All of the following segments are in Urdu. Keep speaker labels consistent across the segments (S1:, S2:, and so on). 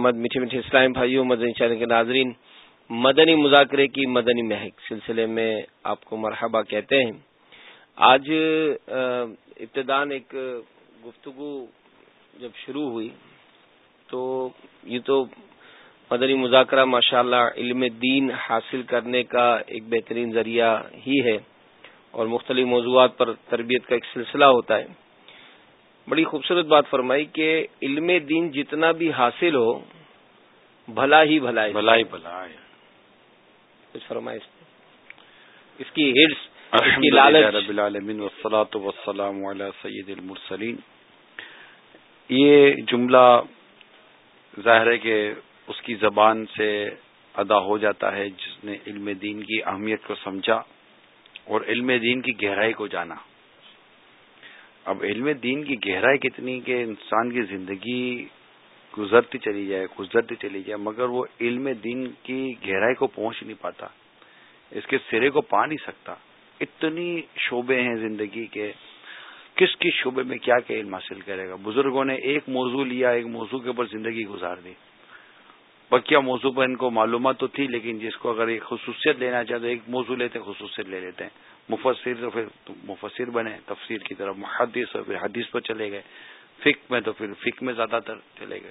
S1: محمد میٹھے میٹھے اسلام بھائیوں، مدنی چینل کے ناظرین، مدنی مذاکرے کی مدنی مہک سلسلے میں آپ کو مرحبا کہتے ہیں۔ آج ابتدان ایک گفتگو جب شروع ہوئی، تو یہ تو مدنی مذاکرہ ماشاء اللہ علم دین حاصل کرنے کا ایک بہترین ذریعہ ہی ہے اور مختلف موضوعات پر تربیت کا ایک سلسلہ ہوتا ہے۔ بڑی خوبصورت بات فرمائی کہ علم دین جتنا بھی حاصل ہو بھلا ہی بھلا ہے۔
S2: بھلا ہی بھلا ہے۔
S1: کچھ فرمائے اس کی ہرس رب
S2: العالمین وسلاۃ وسلام علی سید المرسلین۔ یہ جملہ ظاہر ہے کہ اس کی زبان سے ادا ہو جاتا ہے جس نے علم دین کی اہمیت کو سمجھا اور علم دین کی گہرائی کو جانا۔ اب علم دین کی گہرائی کتنی کہ انسان کی زندگی گزرتی چلی جائے، گزرتی چلی جائے، مگر وہ علم دین کی گہرائی کو پہنچ نہیں پاتا، اس کے سرے کو پا نہیں سکتا۔ اتنی شعبے ہیں زندگی کے، کس کس شعبے میں کیا کیا علم حاصل کرے گا؟ بزرگوں نے ایک موضوع لیا، ایک موضوع کے اوپر زندگی گزار دی۔ بکیا موضوع پر ان کو معلومات تو تھی، لیکن جس کو اگر ایک خصوصیت لینا چاہتے ایک موضوع لیتے ہیں، خصوصیت لے لیتے ہیں۔ مفسر تو پھر مفسر بنے، تفسیر کی طرف، محدث اور پھر حدیث پر چلے گئے۔ فک میں تو پھر فک میں زیادہ تر چلے گئے۔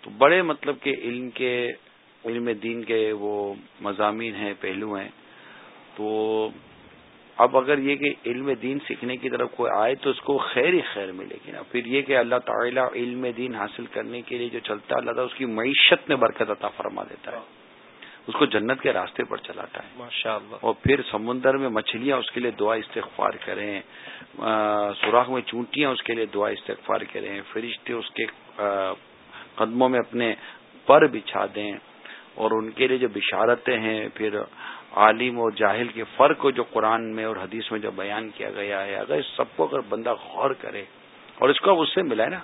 S2: تو بڑے مطلب کہ علم کے، علم دین کے وہ مضامین ہیں، پہلو ہیں۔ تو اب اگر یہ کہ علم دین سیکھنے کی طرف کوئی آئے تو اس کو خیر ہی خیر ملے گی نا۔ پھر یہ کہ اللہ تعالیٰ علم دین حاصل کرنے کے لیے جو چلتا ہے اللہ تعالیٰ اس کی معیشت میں برکت عطا فرما دیتا ہے۔ اس کو جنت کے راستے پر چلاتا ہے۔
S1: ماشاء اللہ
S2: اور پھر سمندر میں مچھلیاں اس کے لیے دعا استغفار کریں سوراخ میں چونٹیاں اس کے لیے دعا استغفار کریں فرشتے اس کے قدموں میں اپنے پر بچھا دیں۔ اور ان کے لیے جو بشارتیں ہیں پھر عالم اور جاہل کے فرق کو جو قرآن میں اور حدیث میں جو بیان کیا گیا ہے اگر اس سب کو اگر بندہ غور کرے اور اس کو اب اس سے ملا ہے نا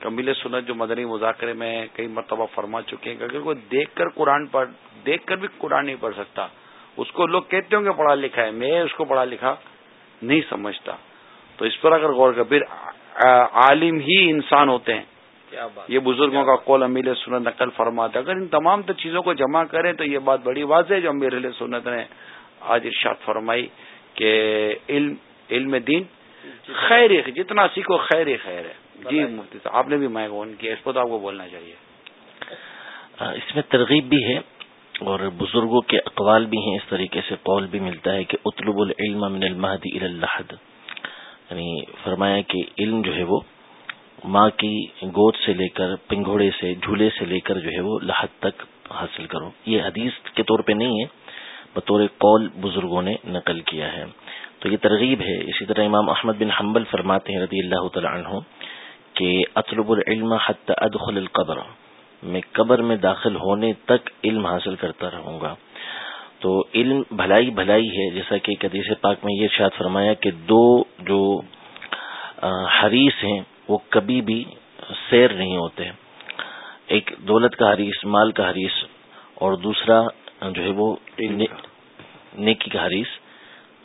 S2: کمیل سنت جو مدنی مذاکرے میں کئی مرتبہ فرما چکے ہیں کہ اگر کوئی دیکھ کر قرآن پڑھ دیکھ کر بھی قرآن نہیں پڑھ سکتا۔ اس کو لوگ کہتے ہوں کہ پڑھا لکھا ہے۔ میں اس کو پڑھا لکھا نہیں سمجھتا۔ تو اس پر اگر غور کر پھر عالم ہی انسان ہوتے ہیں۔ یہ بزرگوں کا قول امیر سنت نقل فرماتا ہے اگر ان تمام تو چیزوں کو جمع کریں تو یہ بات بڑی واضح ہے جو امیر سنت نے آج ارشاد فرمائی کہ علم علم دین خیر۔ جتنا سیکھو خیر ہی خیر ہے۔ جی مفتی صاحب آپ نے بھی میں کیا اس پر تو آپ کو بولنا چاہیے۔
S3: اس میں ترغیب بھی ہے اور بزرگوں کے اقوال بھی ہیں اس طریقے سے قول بھی ملتا ہے کہ اطلب العلم من المہدی الحد یعنی فرمایا کہ علم جو ہے وہ ماں کی گود سے لے کر پنگھوڑے سے جھولے سے لے کر جو ہے وہ لحد تک حاصل کرو۔ یہ حدیث کے طور پہ نہیں ہے بطور قول بزرگوں نے نقل کیا ہے۔ تو یہ ترغیب ہے۔ اسی طرح امام احمد بن حنبل فرماتے ہیں رضی اللہ تعالی عنہ کہ اطلب العلم حت ادخل القبر میں قبر میں داخل ہونے تک علم حاصل کرتا رہوں گا۔ تو علم بھلائی بھلائی ہے جیسا کہ قدیث پاک میں یہ شاد فرمایا کہ دو جو حریث ہیں وہ کبھی بھی سیر نہیں ہوتے۔ ایک دولت کا حریث مال کا حریث اور دوسرا جو ہے وہ نیکی کا حریث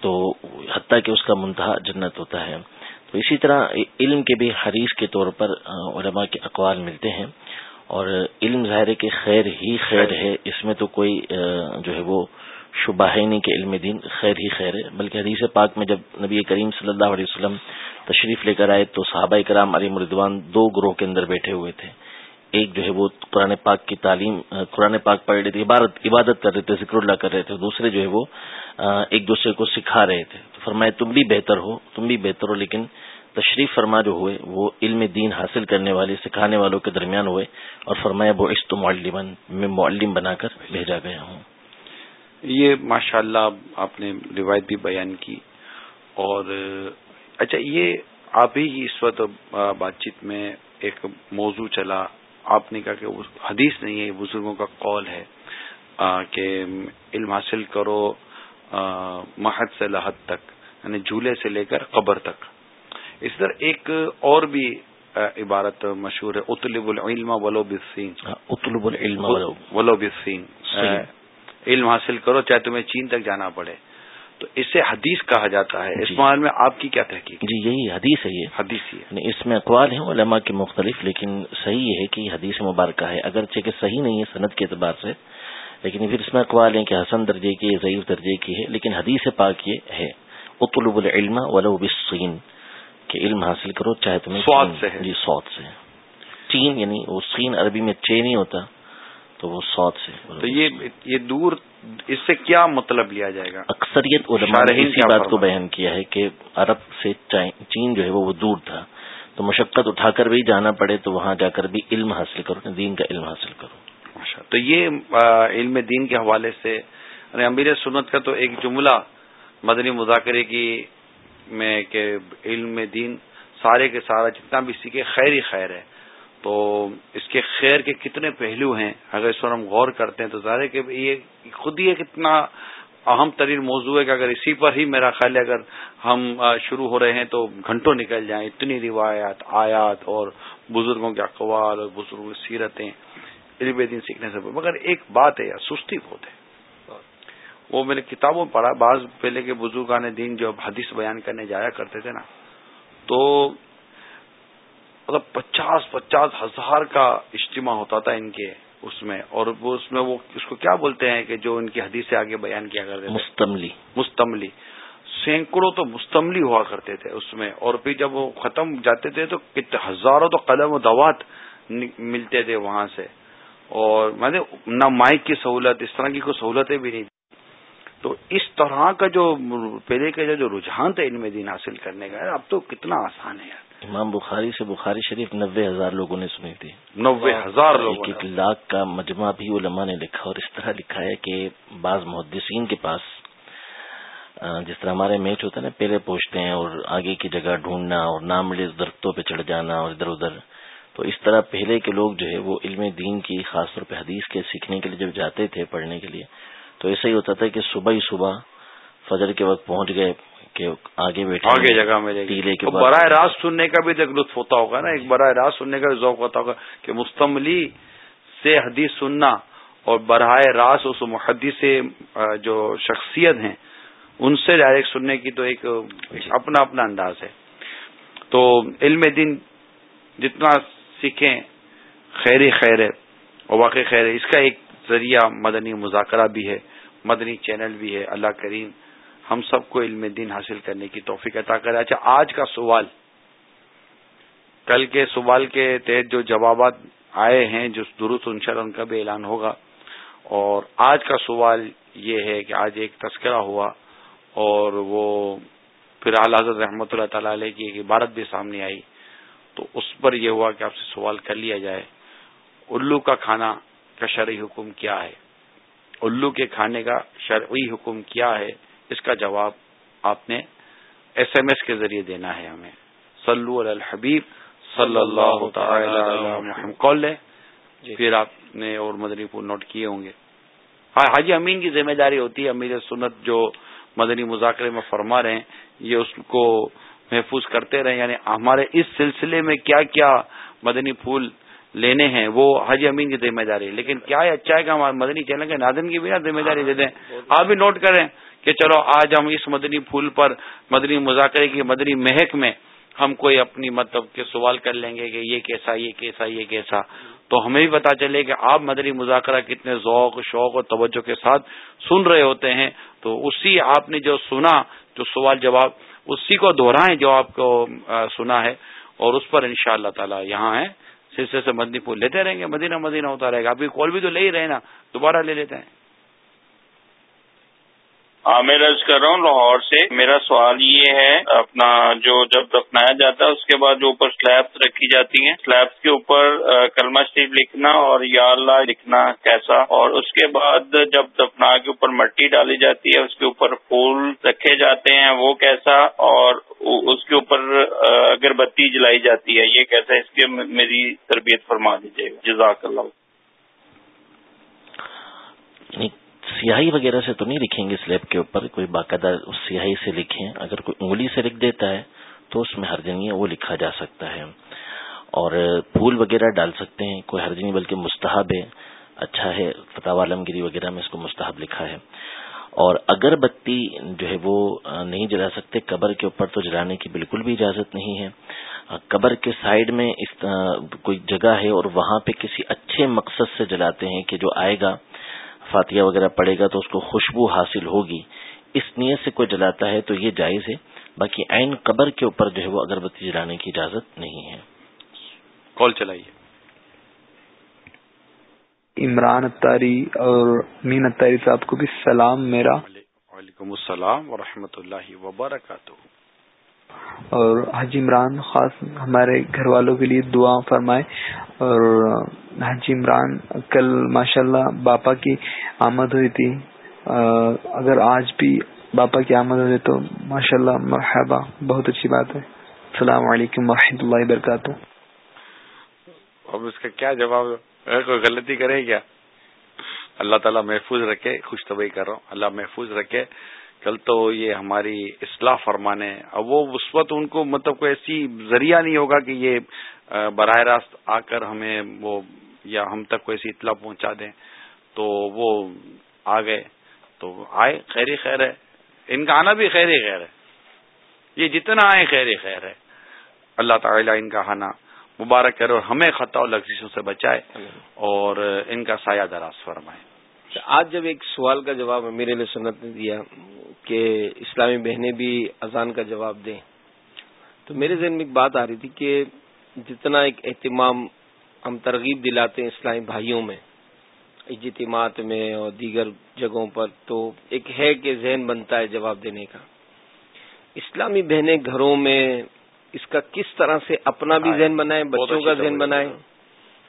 S3: تو حتیٰ کہ اس کا منتہا جنت ہوتا ہے۔ تو اسی طرح علم کے بھی حریث کے طور پر علماء کے اقوال ملتے ہیں اور علم ظاہر کے خیر ہی خیر ہے، اس میں تو کوئی جو ہے وہ شبہ ہے نہیں کہ علم دین خیر ہی خیر ہے، بلکہ حدیث پاک میں جب نبی کریم صلی اللہ علیہ وسلم تشریف لے کر آئے تو صحابہ کرام علی مردوان دو گروہ کے اندر بیٹھے ہوئے تھے۔ ایک جو ہے وہ قرآن پاک کی تعلیم قرآن پاک پڑھ رہے تھے، عبادت عبادت کر رہے تھے، ذکر اللہ کر رہے تھے دوسرے جو ہے وہ ایک دوسرے کو سکھا رہے تھے۔ فرمائے تم بھی بہتر ہو، تم بھی بہتر ہو، لیکن تشریف فرما جو ہوئے، وہ علم دین حاصل کرنے والے، سکھانے والوں کے درمیان ہوئے اور فرمایا وہ عشت معلم میں معلم بنا کر بھیجا گیا ہوں۔
S2: یہ ماشاء اللہ آپ نے روایت بھی بیان کی اور اچھا یہ آپ ہی اس وقت بات چیت میں ایک موضوع چلا۔ آپ نے کہا کہ حدیث نہیں ہے بزرگوں کا قول ہے کہ علم حاصل کرو محد سے لحد تک۔ یعنی جھولے سے لے کر قبر تک۔ اس طرح ایک اور بھی عبارت مشہور ہے اطلب العلم ولو بسین
S3: اطلب العلم
S2: ولو۔ بسین علم حاصل کرو چاہے تمہیں چین تک جانا پڑے۔ تو اسے حدیث کہا جاتا ہے۔ اس جی۔ معاملے میں آپ کی کیا تحقیق
S3: جی یہی حدیث ہے یہ۔
S2: حدیث ہی ہے۔
S3: یعنی اس میں اقوال ہیں علماء کے مختلف لیکن صحیح ہے کہ حدیث مبارکہ ہے۔ اگرچہ کہ صحیح نہیں ہے صنعت کے اعتبار سے لیکن پھر اس میں اقوال ہیں کہ حسن درجے کی ضعیف درجے کی ہے لیکن حدیث پاک یہ ہے۔ اطلب العلم ولو بالصین کہ علم حاصل کرو چاہے تمہیں
S2: سواد سے ہے۔
S3: جی سواد سے۔ چین یعنی وہ سین عربی میں چین نہیں ہوتا تو وہ سواد سے۔
S2: تو یہ یہ دور اس سے کیا مطلب لیا جائے گا؟
S3: اکثریت علماء نے اسی بات کو بیان کیا ہے کہ عرب سے چین جو ہے وہ دور تھا۔ تو مشقت اٹھا کر بھی جانا پڑے تو وہاں جا کر بھی علم حاصل کرو دین کا علم حاصل کرو۔
S2: تو یہ علم دین کے حوالے سے یعنی امیر سنت کا تو ایک جملہ مدنی مذاکرے کی میں کہ علم دین سارے کے سارا جتنا بھی سیکھے خیر ہی خیر ہے۔ تو اس کے خیر کے کتنے پہلو ہیں، اگر اس پر ہم غور کرتے ہیں تو ظاہر ہے کہ یہ خود ہی ایک اتنا اہم ترین موضوع ہے کہ اگر اسی پر ہی میرا خیال ہے، اگر ہم شروع ہو رہے ہیں تو گھنٹوں نکل جائیں۔ اتنی روایات، آیات اور بزرگوں کے اقوال اور بزرگوں کی سیرتیں علم دین سیکھنے سے۔ مگر ایک بات ہے یار سستی بہت ہے۔ وہ میں نے کتابوں پڑھا بعض پہلے کے بزرگان دین جو حدیث بیان کرنے جایا کرتے تھے نا تو مطلب پچاس پچاس ہزار کا اجتماع ہوتا تھا ان کے اس میں اور وہ اس میں وہ اس کو کیا بولتے ہیں کہ جو ان کی حدیث سے آگے بیان کیا کرتے
S3: مستملی۔
S2: مستملی۔ سینکڑوں تو مستملی ہوا کرتے تھے اس میں اور پھر جب وہ ختم جاتے تھے تو ہزاروں تو قلم و دوات ملتے تھے وہاں سے۔ اور میں نے نہ مائک کی سہولت اس طرح کی کوئی سہولتیں بھی نہیں تو اس طرح کا جو پہلے کا جو رجحان تھا میں دین حاصل کرنے کا اب تو کتنا آسان ہے
S3: امام بخاری سے بخاری شریف نوے ہزار لوگوں نے سنی تھی۔
S2: نوے ہزار
S3: ایک ایک لاکھ کا مجمع بھی علماء نے لکھا اور اس طرح لکھا ہے کہ بعض محدثین کے پاس جس طرح ہمارے میچ ہوتا ہے نا پہلے پوچھتے ہیں اور آگے کی جگہ ڈھونڈنا اور نام ملے درختوں پہ چڑھ جانا اور ادھر ادھر۔ تو اس طرح پہلے کے لوگ جو ہے وہ علم دین کی خاص طور پہ حدیث کے سیکھنے کے لیے جب جاتے تھے پڑھنے کے لیے تو ایسا ہی ہوتا تھا کہ صبح ہی صبح فجر کے وقت پہنچ گئے کہ آگے بیٹھے
S2: آگے جگہ میں براہ راست سننے کا بھی ایک لطف ہوتا ہوگا نا۔ ایک براہ راست سننے کا بھی ذوق ہوتا ہوگا کہ مستملی سے حدیث سننا اور براہ راست اس محدث سے جو شخصیت ہیں ان سے ڈائریکٹ سننے کی تو ایک اپنا اپنا انداز ہے۔ تو علم دین جتنا سیکھیں خیر خیر ہے اور واقع خیر ہے۔ اس کا ایک ذریعہ مدنی مذاکرہ بھی ہے۔ مدنی چینل بھی ہے، اللہ کریم ہم سب کو علم دین حاصل کرنے کی توفیق عطا کرے۔ اچھا آج کا سوال۔ کل کے سوال کے تحت جو جوابات آئے ہیں، جو درست انشاء ان کا بھی اعلان ہوگا۔ اور آج کا سوال یہ ہے کہ آج ایک تذکرہ ہوا اور وہ پھر اعلی حضرت رحمۃ اللہ تعالی علیہ کی ایک عبارت بھی سامنے آئی۔ تو اس پر یہ ہوا کہ آپ سے سوال کر لیا جائے۔ الو کا کھانا کا شرعی حکم کیا ہے؟ الو کے کھانے کا شرعی حکم کیا ہے اس کا جواب آپ نے ایس ایم ایس کے ذریعے دینا ہے ہمیں۔ صلو علی الحبیب صلی اللہ تعالی کال لیں۔ جی۔ پھر آپ نے اور مدنی پور نوٹ کیے ہوں گے۔ ہاں حاجی امین کی ذمہ داری ہوتی ہے امیر سنت جو مدنی مذاکرے میں فرما رہے ہیں یہ اس کو محفوظ کرتے رہے یعنی ہمارے اس سلسلے میں کیا کیا مدنی پھول لینے ہیں، وہ حاجی امین کی ذمہ داری لیکن کیا ہے اچھا ہے کہ ہمارے مدنی چینل کے نادن کی بھی نا ذمہ داری دے دیں؟ آپ بھی نوٹ کریں کہ چلو، آج ہم اس مدنی پھول پر، مدنی مذاکرے کی، مدنی مہک میں ہم کوئی اپنی مطلب کے سوال کر لیں گے کہ یہ کیسا یہ کیسا یہ کیسا۔ تو ہمیں بھی پتا چلے کہ آپ مدنی مذاکرہ کتنے ذوق، شوق اور توجہ کے ساتھ سن رہے ہوتے ہیں۔ تو اسی آپ نے جو سنا، جو سوال جواب، اسی کو دوہرائیں جو آپ کو سنا ہے۔ اور اس پر ان شاء اللہ تعالی یہاں ہے سلسلے سے مدنی پھول لیتے رہیں گے، مدینہ مدینہ ہوتا رہے گا ابھی کال بھی تو لے ہی رہے نا، دوبارہ لے لیتے ہیں۔
S4: ہاں میں رض کر رہا ہوں، لاہور سے میرا سوال یہ ہے، اپنا جو جب دفنایا جاتا ہے، اس کے بعد جو اوپر سلیبس رکھی جاتی ہیں سلیبس کے اوپر کلمہ شریف لکھنا اور یا اللہ لکھنا کیسا؟ اور اس کے بعد جب دفنا کے اوپر مٹی ڈالی جاتی ہے، اس کے اوپر پھول رکھے جاتے ہیں، وہ کیسا؟ اور اس کے اوپر اگر بتی جلائی جاتی ہے، یہ کیسا؟ اس کے میری تربیت فرما دیجیے گا۔ جزاک اللہ۔
S3: سیاہی وغیرہ سے تو نہیں لکھیں گے سلیب کے اوپر، کوئی باقاعدہ اس سیاہی سے لکھیں۔ اگر کوئی انگلی سے لکھ دیتا ہے تو اس میں حرج نہیں ہے وہ لکھا جا سکتا ہے۔ اور پھول وغیرہ ڈال سکتے ہیں، کوئی حرج نہیں بلکہ مستحب ہے۔ اچھا ہے فتح عالمگیری وغیرہ میں اس کو مستحب لکھا ہے۔ اور اگر بتی جو ہے وہ نہیں جلا سکتے، قبر کے اوپر تو جلانے کی بالکل بھی اجازت نہیں ہے۔ قبر کے سائڈ میں اس کوئی جگہ ہے اور وہاں پہ کسی اچھے مقصد سے جلاتے ہیں کہ جو آئے گا فاتحہ وغیرہ پڑے گا تو اس کو خوشبو حاصل ہوگی۔ اس نیت سے کوئی جلاتا ہے تو یہ جائز ہے باقی عین قبر کے اوپر جو ہے وہ اگربتی جلانے کی اجازت نہیں ہے۔
S2: کال چلائیے۔
S5: عمران اتاری اور مین اتاری صاحب کو بھی سلام میرا۔
S2: وعلیکم السلام ورحمۃ اللہ وبرکاتہ۔
S5: اور حجی عمران خاص ہمارے گھر والوں کے لیے دعا فرمائے اور حجی عمران کل ماشاءاللہ اللہ باپا کی آمد ہوئی تھی۔ اگر آج بھی باپا کی آمد ہوئی تو ماشاء اللہ مرحبا، بہت اچھی بات ہے۔ السلام علیکم و اللہ وبرکاتہ۔
S2: اب اس کا کیا جواب؟ کوئی غلطی کرے کیا؟ اللہ تعالیٰ محفوظ رکھے خوش طبی کر رہا ہوں۔ اللہ محفوظ رکھے۔ کل تو یہ ہماری اصلاح فرمانے۔ اب وہ اس وقت ان کو مطلب کوئی ایسی ذریعہ نہیں ہوگا کہ یہ براہ راست آ کر ہمیں وہ یا ہم تک کوئی ایسی اطلاع پہنچا دیں۔ تو وہ آ گئے۔ تو آئے، خیر خیر ہے۔ ان کا آنا بھی خیر خیر ہے۔ یہ جتنا آئے، خیر خیر ہے۔ اللہ تعالیٰ ان کا آنا مبارک کرے اور ہمیں خطا و لفظوں سے بچائے اور ان کا سایہ دراز فرمائے۔
S1: اچھا، آج جب ایک سوال کا جواب میرے لیے سنت نے دیا کہ اسلامی بہنیں بھی اذان کا جواب دیں۔ تو میرے ذہن میں ایک بات آ رہی تھی کہ جتنا ایک اہتمام ہم ترغیب دلاتے ہیں اسلامی بھائیوں میں اجتماعات میں اور دیگر جگہوں پر تو ایک ہے کہ ذہن بنتا ہے جواب دینے کا۔ اسلامی بہنیں گھروں میں اس کا کس طرح سے اپنا بھی ذہن بنائے بچوں کا ذہن بنائے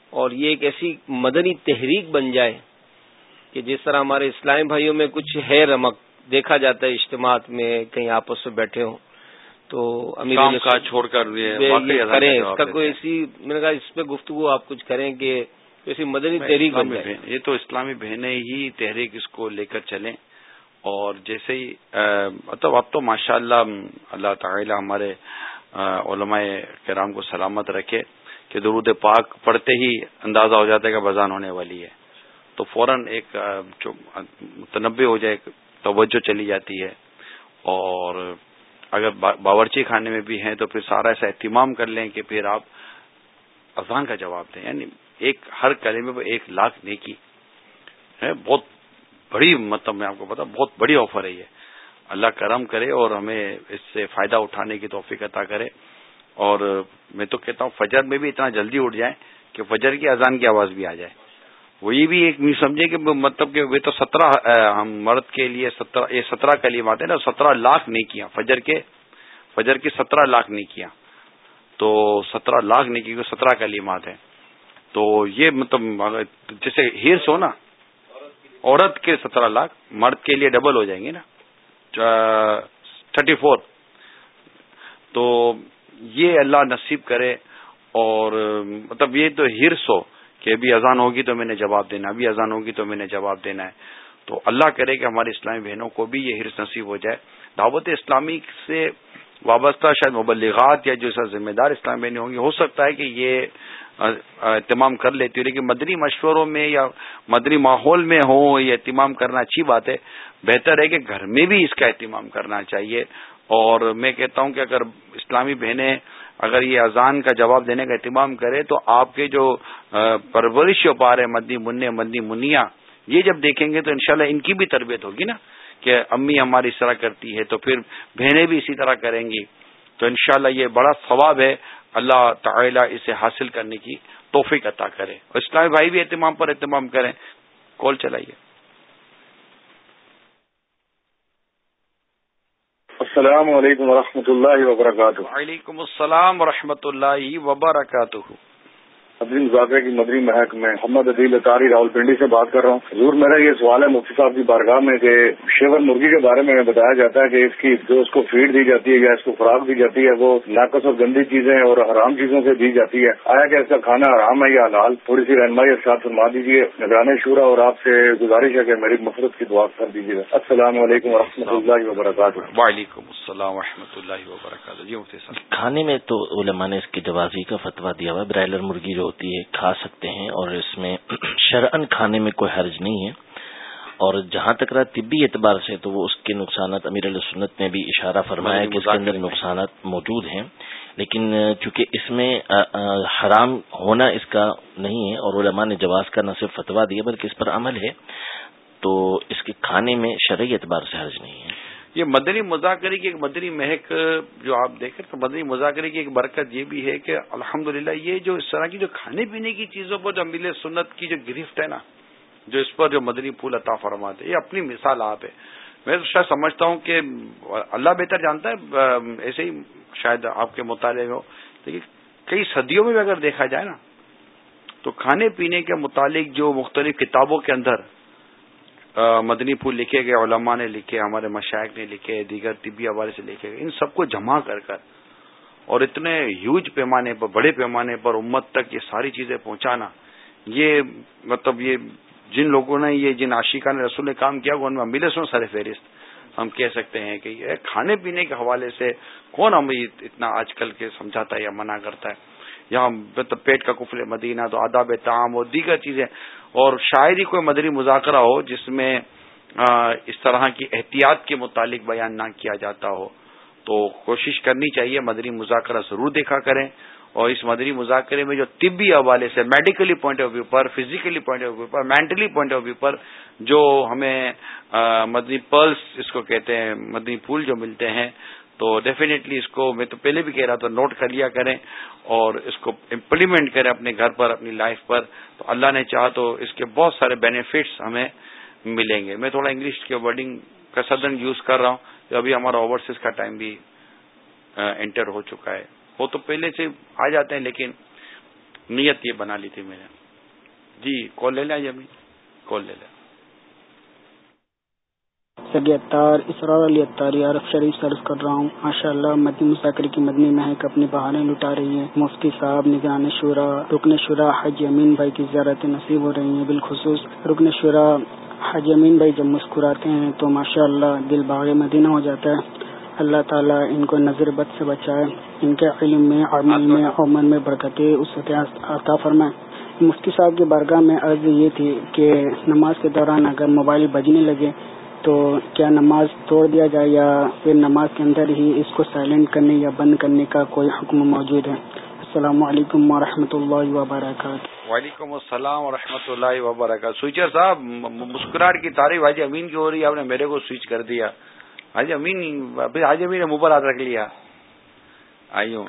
S1: اور یہ ایک ایسی مدنی تحریک بن جائے کہ جس طرح ہمارے اسلامی بھائیوں میں کچھ ہے رمک دیکھا جاتا ہے اجتماعات میں کہیں آپس میں بیٹھے ہوں تو
S2: امیر کا چھوڑ کر
S1: کریں اس کا کوئی ایسی میں نے کہا اس پہ گفتگو آپ کچھ کریں کہ ایسی مدنی تحریک بن جائے۔
S2: یہ تو اسلامی بہنیں ہی تحریک اس کو لے کر چلیں اور جیسے ہی مطلب اب تو ماشاء اللہ اللہ تعالی ہمارے علماء کرام کو سلامت رکھے کہ درود پاک پڑھتے ہی اندازہ ہو جاتا ہے کہ بزان ہونے والی ہے۔ تو فوراً ایک متنوع ہو جائے توجہ چلی جاتی ہے۔ اور اگر باورچی خانے میں بھی ہیں تو پھر سارا ایسا اہتمام کر لیں کہ پھر آپ اذان کا جواب دیں۔ یعنی ایک ہر کلمے میں ایک لاکھ نیکی ہے۔ بہت بڑی مطلب میں آپ کو پتا بہت بڑی آفر ہے یہ۔ اللہ کرم کرے اور ہمیں اس سے فائدہ اٹھانے کی توفیق عطا کرے۔ اور میں تو کہتا ہوں فجر میں بھی اتنا جلدی اٹھ جائیں کہ فجر کی اذان کی آواز بھی آ جائے۔ وہ یہ بھی ایک سمجھے کہ مطلب کہ وہ تو سترہ ہم مرد کے لیے سترہ، یہ سترہ کلیمات ہیں نا، سترہ لاکھ نہیں کیا، فجر کے، فجر کی سترہ لاکھ نہیں کیا۔ تو سترہ لاکھ نہیں کی سترہ کلیمات ہیں۔ تو یہ مطلب جیسے ہیرس ہو نا، عورت کے سترہ لاکھ، مرد کے لیے ڈبل ہو جائیں گے نا۔ Thirty four. تو یہ اللہ نصیب کرے اور مطلب یہ تو ہرس ہو۔ کہ ابھی اذان ہوگی تو میں نے جواب دینا، ابھی اذان ہوگی تو میں نے جواب دینا ہے۔ تو اللہ کرے کہ ہماری اسلامی بہنوں کو بھی یہ ہرس نصیب ہو جائے۔ دعوت اسلامی سے وابستہ شاید مبلغات یا جو ذمہ دار اسلامی بہنیں ہوں گی، ہو سکتا ہے کہ یہ اہتمام کر لیتی ہوں لیکن مدنی مشوروں میں یا مدنی ماحول میں ہو یہ اہتمام کرنا اچھی بات ہے۔ بہتر ہے کہ گھر میں بھی اس کا اہتمام کرنا چاہیے۔ اور میں کہتا ہوں کہ اگر اسلامی بہنیں اگر یہ اذان کا جواب دینے کا اہتمام کرے تو آپ کے جو پرورش ہو پا رہے مدنی منع، مدنی منیا یہ جب دیکھیں گے تو انشاءاللہ ان کی بھی تربیت ہوگی نا کہ امی ہماری اس طرح کرتی ہے تو پھر بہنیں بھی اسی طرح کریں گی۔ تو انشاءاللہ یہ بڑا ثواب ہے۔ اللہ تعالی اسے حاصل کرنے کی توفیق عطا کرے۔ اور اسلامی بھائی بھی اہتمام پر اہتمام کریں۔ کال چلائیے۔
S6: السلام علیکم ورحمۃ اللہ وبرکاتہ۔
S2: وعلیکم السلام ورحمۃ اللہ وبرکاتہ۔
S6: مدری مذاکرے کی مدری محک میں محمد عدیل اطاری راول پنڈی سے بات کر رہا ہوں۔ حضور میرا یہ سوال ہے مفتی صاحب کی بارگاہ میں کہ شیور مرغی کے بارے میں بتایا جاتا ہے کہ اس کی جو اس کو فیڈ دی جاتی ہے یا اس کو خوراک دی جاتی ہے وہ ناقص اور گندی چیزیں اور حرام چیزوں سے دی جاتی ہے۔ آیا کہ اس کا کھانا حرام ہے یا حلال؟ تھوڑی سی رہنمائی ساتھ فرما دیجیے نگران شورا اور آپ سے گزارش ہے کہ میری مفرت کی دعا کر دیجیے گا السلام علیکم و رحمۃ اللہ وبرکاتہ۔
S2: وعلیکم السلام و رحمۃ اللہ وبرکاتہ۔ جی مفتی صاحب۔
S3: کھانے میں تو علماء نے اس کی جوازی کا فتوا دیا ہوا برائلر مرغی جو ہوتی ہے کھا سکتے ہیں اور اس میں شرعن کھانے میں کوئی حرج نہیں ہے۔ اور جہاں تک رہا طبی اعتبار سے تو وہ اس کے نقصانات امیر علیہ سنت نے بھی اشارہ فرمایا کہ اس کے اندر نقصانات موجود ہیں۔ لیکن چونکہ اس میں حرام ہونا اس کا نہیں ہے اور علماء نے جواز کا نہ صرف فتوا دیا بلکہ اس پر عمل ہے تو اس کے کھانے میں شرعی اعتبار سے حرج نہیں ہے۔
S2: یہ مدنی مذاکرے کی ایک مدنی مہک جو آپ دیکھیں تو مدنی مذاکرے کی ایک برکت یہ بھی ہے کہ الحمدللہ یہ جو اس طرح کی جو کھانے پینے کی چیزوں پر جو مل سنت کی جو گرفت ہے نا، جو اس پر جو مدنی پھول عطا فرماتے یہ اپنی مثال آپ ہے میں شاید سمجھتا ہوں کہ اللہ بہتر جانتا ہے، ایسے ہی شاید آپ کے مطالعے میں ہو۔ لیکن کئی صدیوں میں بھی اگر دیکھا جائے نا، تو کھانے پینے کے متعلق جو مختلف کتابوں کے اندر مدنی پھول لکھے گئے، علماء نے لکھے، ہمارے مشائق نے لکھے، دیگر طبی حوالے سے لکھے گئے، ان سب کو جمع کر کر اور اتنے ہیوج پیمانے پر، بڑے پیمانے پر امت تک یہ ساری چیزیں پہنچانا، یہ مطلب یہ جن لوگوں نے یہ، جن عاشقہ نے رسول نے کام کیا ان میں ملے سو سر فہرست۔ ہم کہہ سکتے ہیں کہ یہ کھانے پینے کے حوالے سے کون ہمیں اتنا آج کل کے سمجھاتا ہے یا منع کرتا ہے۔ یہاں مطلب پیٹ کا کفل مدینہ تو آداب تعام اور دیگر چیزیں اور شاعری کوئی مدری مذاکرہ ہو جس میں اس طرح کی احتیاط کے متعلق بیان نہ کیا جاتا ہو، تو کوشش کرنی چاہیے مدری مذاکرہ ضرور دیکھا کریں۔ اور اس مدری مذاکرے میں جو طبی حوالے سے میڈیکلی پوائنٹ آف ویو پر فزیکلی پوائنٹ آف ویو پر مینٹلی پوائنٹ آف ویو پر جو ہمیں مدنی پلس اس کو کہتے ہیں، مدنی پھول جو ملتے ہیں تو ڈیفینیٹلی اس کو میں تو پہلے بھی کہہ رہا تھا نوٹ کر لیا کریں اور اس کو امپلیمنٹ کریں اپنے گھر پر، اپنی لائف پر۔ تو اللہ نے چاہا تو اس کے بہت سارے بینیفٹس ہمیں ملیں گے۔ میں تھوڑا انگلش کے ورڈنگ کا سدن یوز کر رہا ہوں ابھی ہمارا اوورسیز کا ٹائم بھی انٹر ہو چکا ہے۔ وہ تو پہلے سے آ جاتے ہیں، لیکن نیت یہ بنا لی تھی میں نے۔ جی کال لے لیں ابھی۔ کال لے لیں۔
S7: سگی اتار اسرار علی اتاری عرف شریف سرف کر رہا ہوں۔ ماشاء اللہ مدنی مساکر کی مدنی مہک اپنی بہاریں لٹا رہی ہے مفتی صاحب، نگران شورا، رکن شورا حج امین بھائی کی زیارت نصیب ہو رہی ہیں بالخصوص۔ رکن شورا حج امین بھائی جب مسکراتے ہیں تو ماشاء اللہ دل باغ مدینہ ہو جاتا ہے۔ اللہ تعالیٰ ان کو نظر بد سے بچائے۔ ان کے علم میں، عمل میں، عمر میں برکتیں اس عطا فرمائے۔ مفتی صاحب کی بارگاہ میں عرض یہ تھی کہ نماز کے دوران اگر موبائل بجنے لگے تو کیا نماز توڑ دیا جائے یا پھر نماز کے اندر ہی اس کو سائلنٹ کرنے یا بند کرنے کا کوئی حکم موجود ہے؟ السلام علیکم و اللہ وبرکاتہ۔
S2: وعلیکم السلام و اللہ وبرکاتہ۔ سوئچر صاحب مسکراہٹ کی تعریف حاجی امین کی ہو رہی ہے آپ نے میرے کو سوئچ کر دیا۔ حاجی امین حاجی امین نے منہ پر ہاتھ رکھ لیا۔ آئیو۔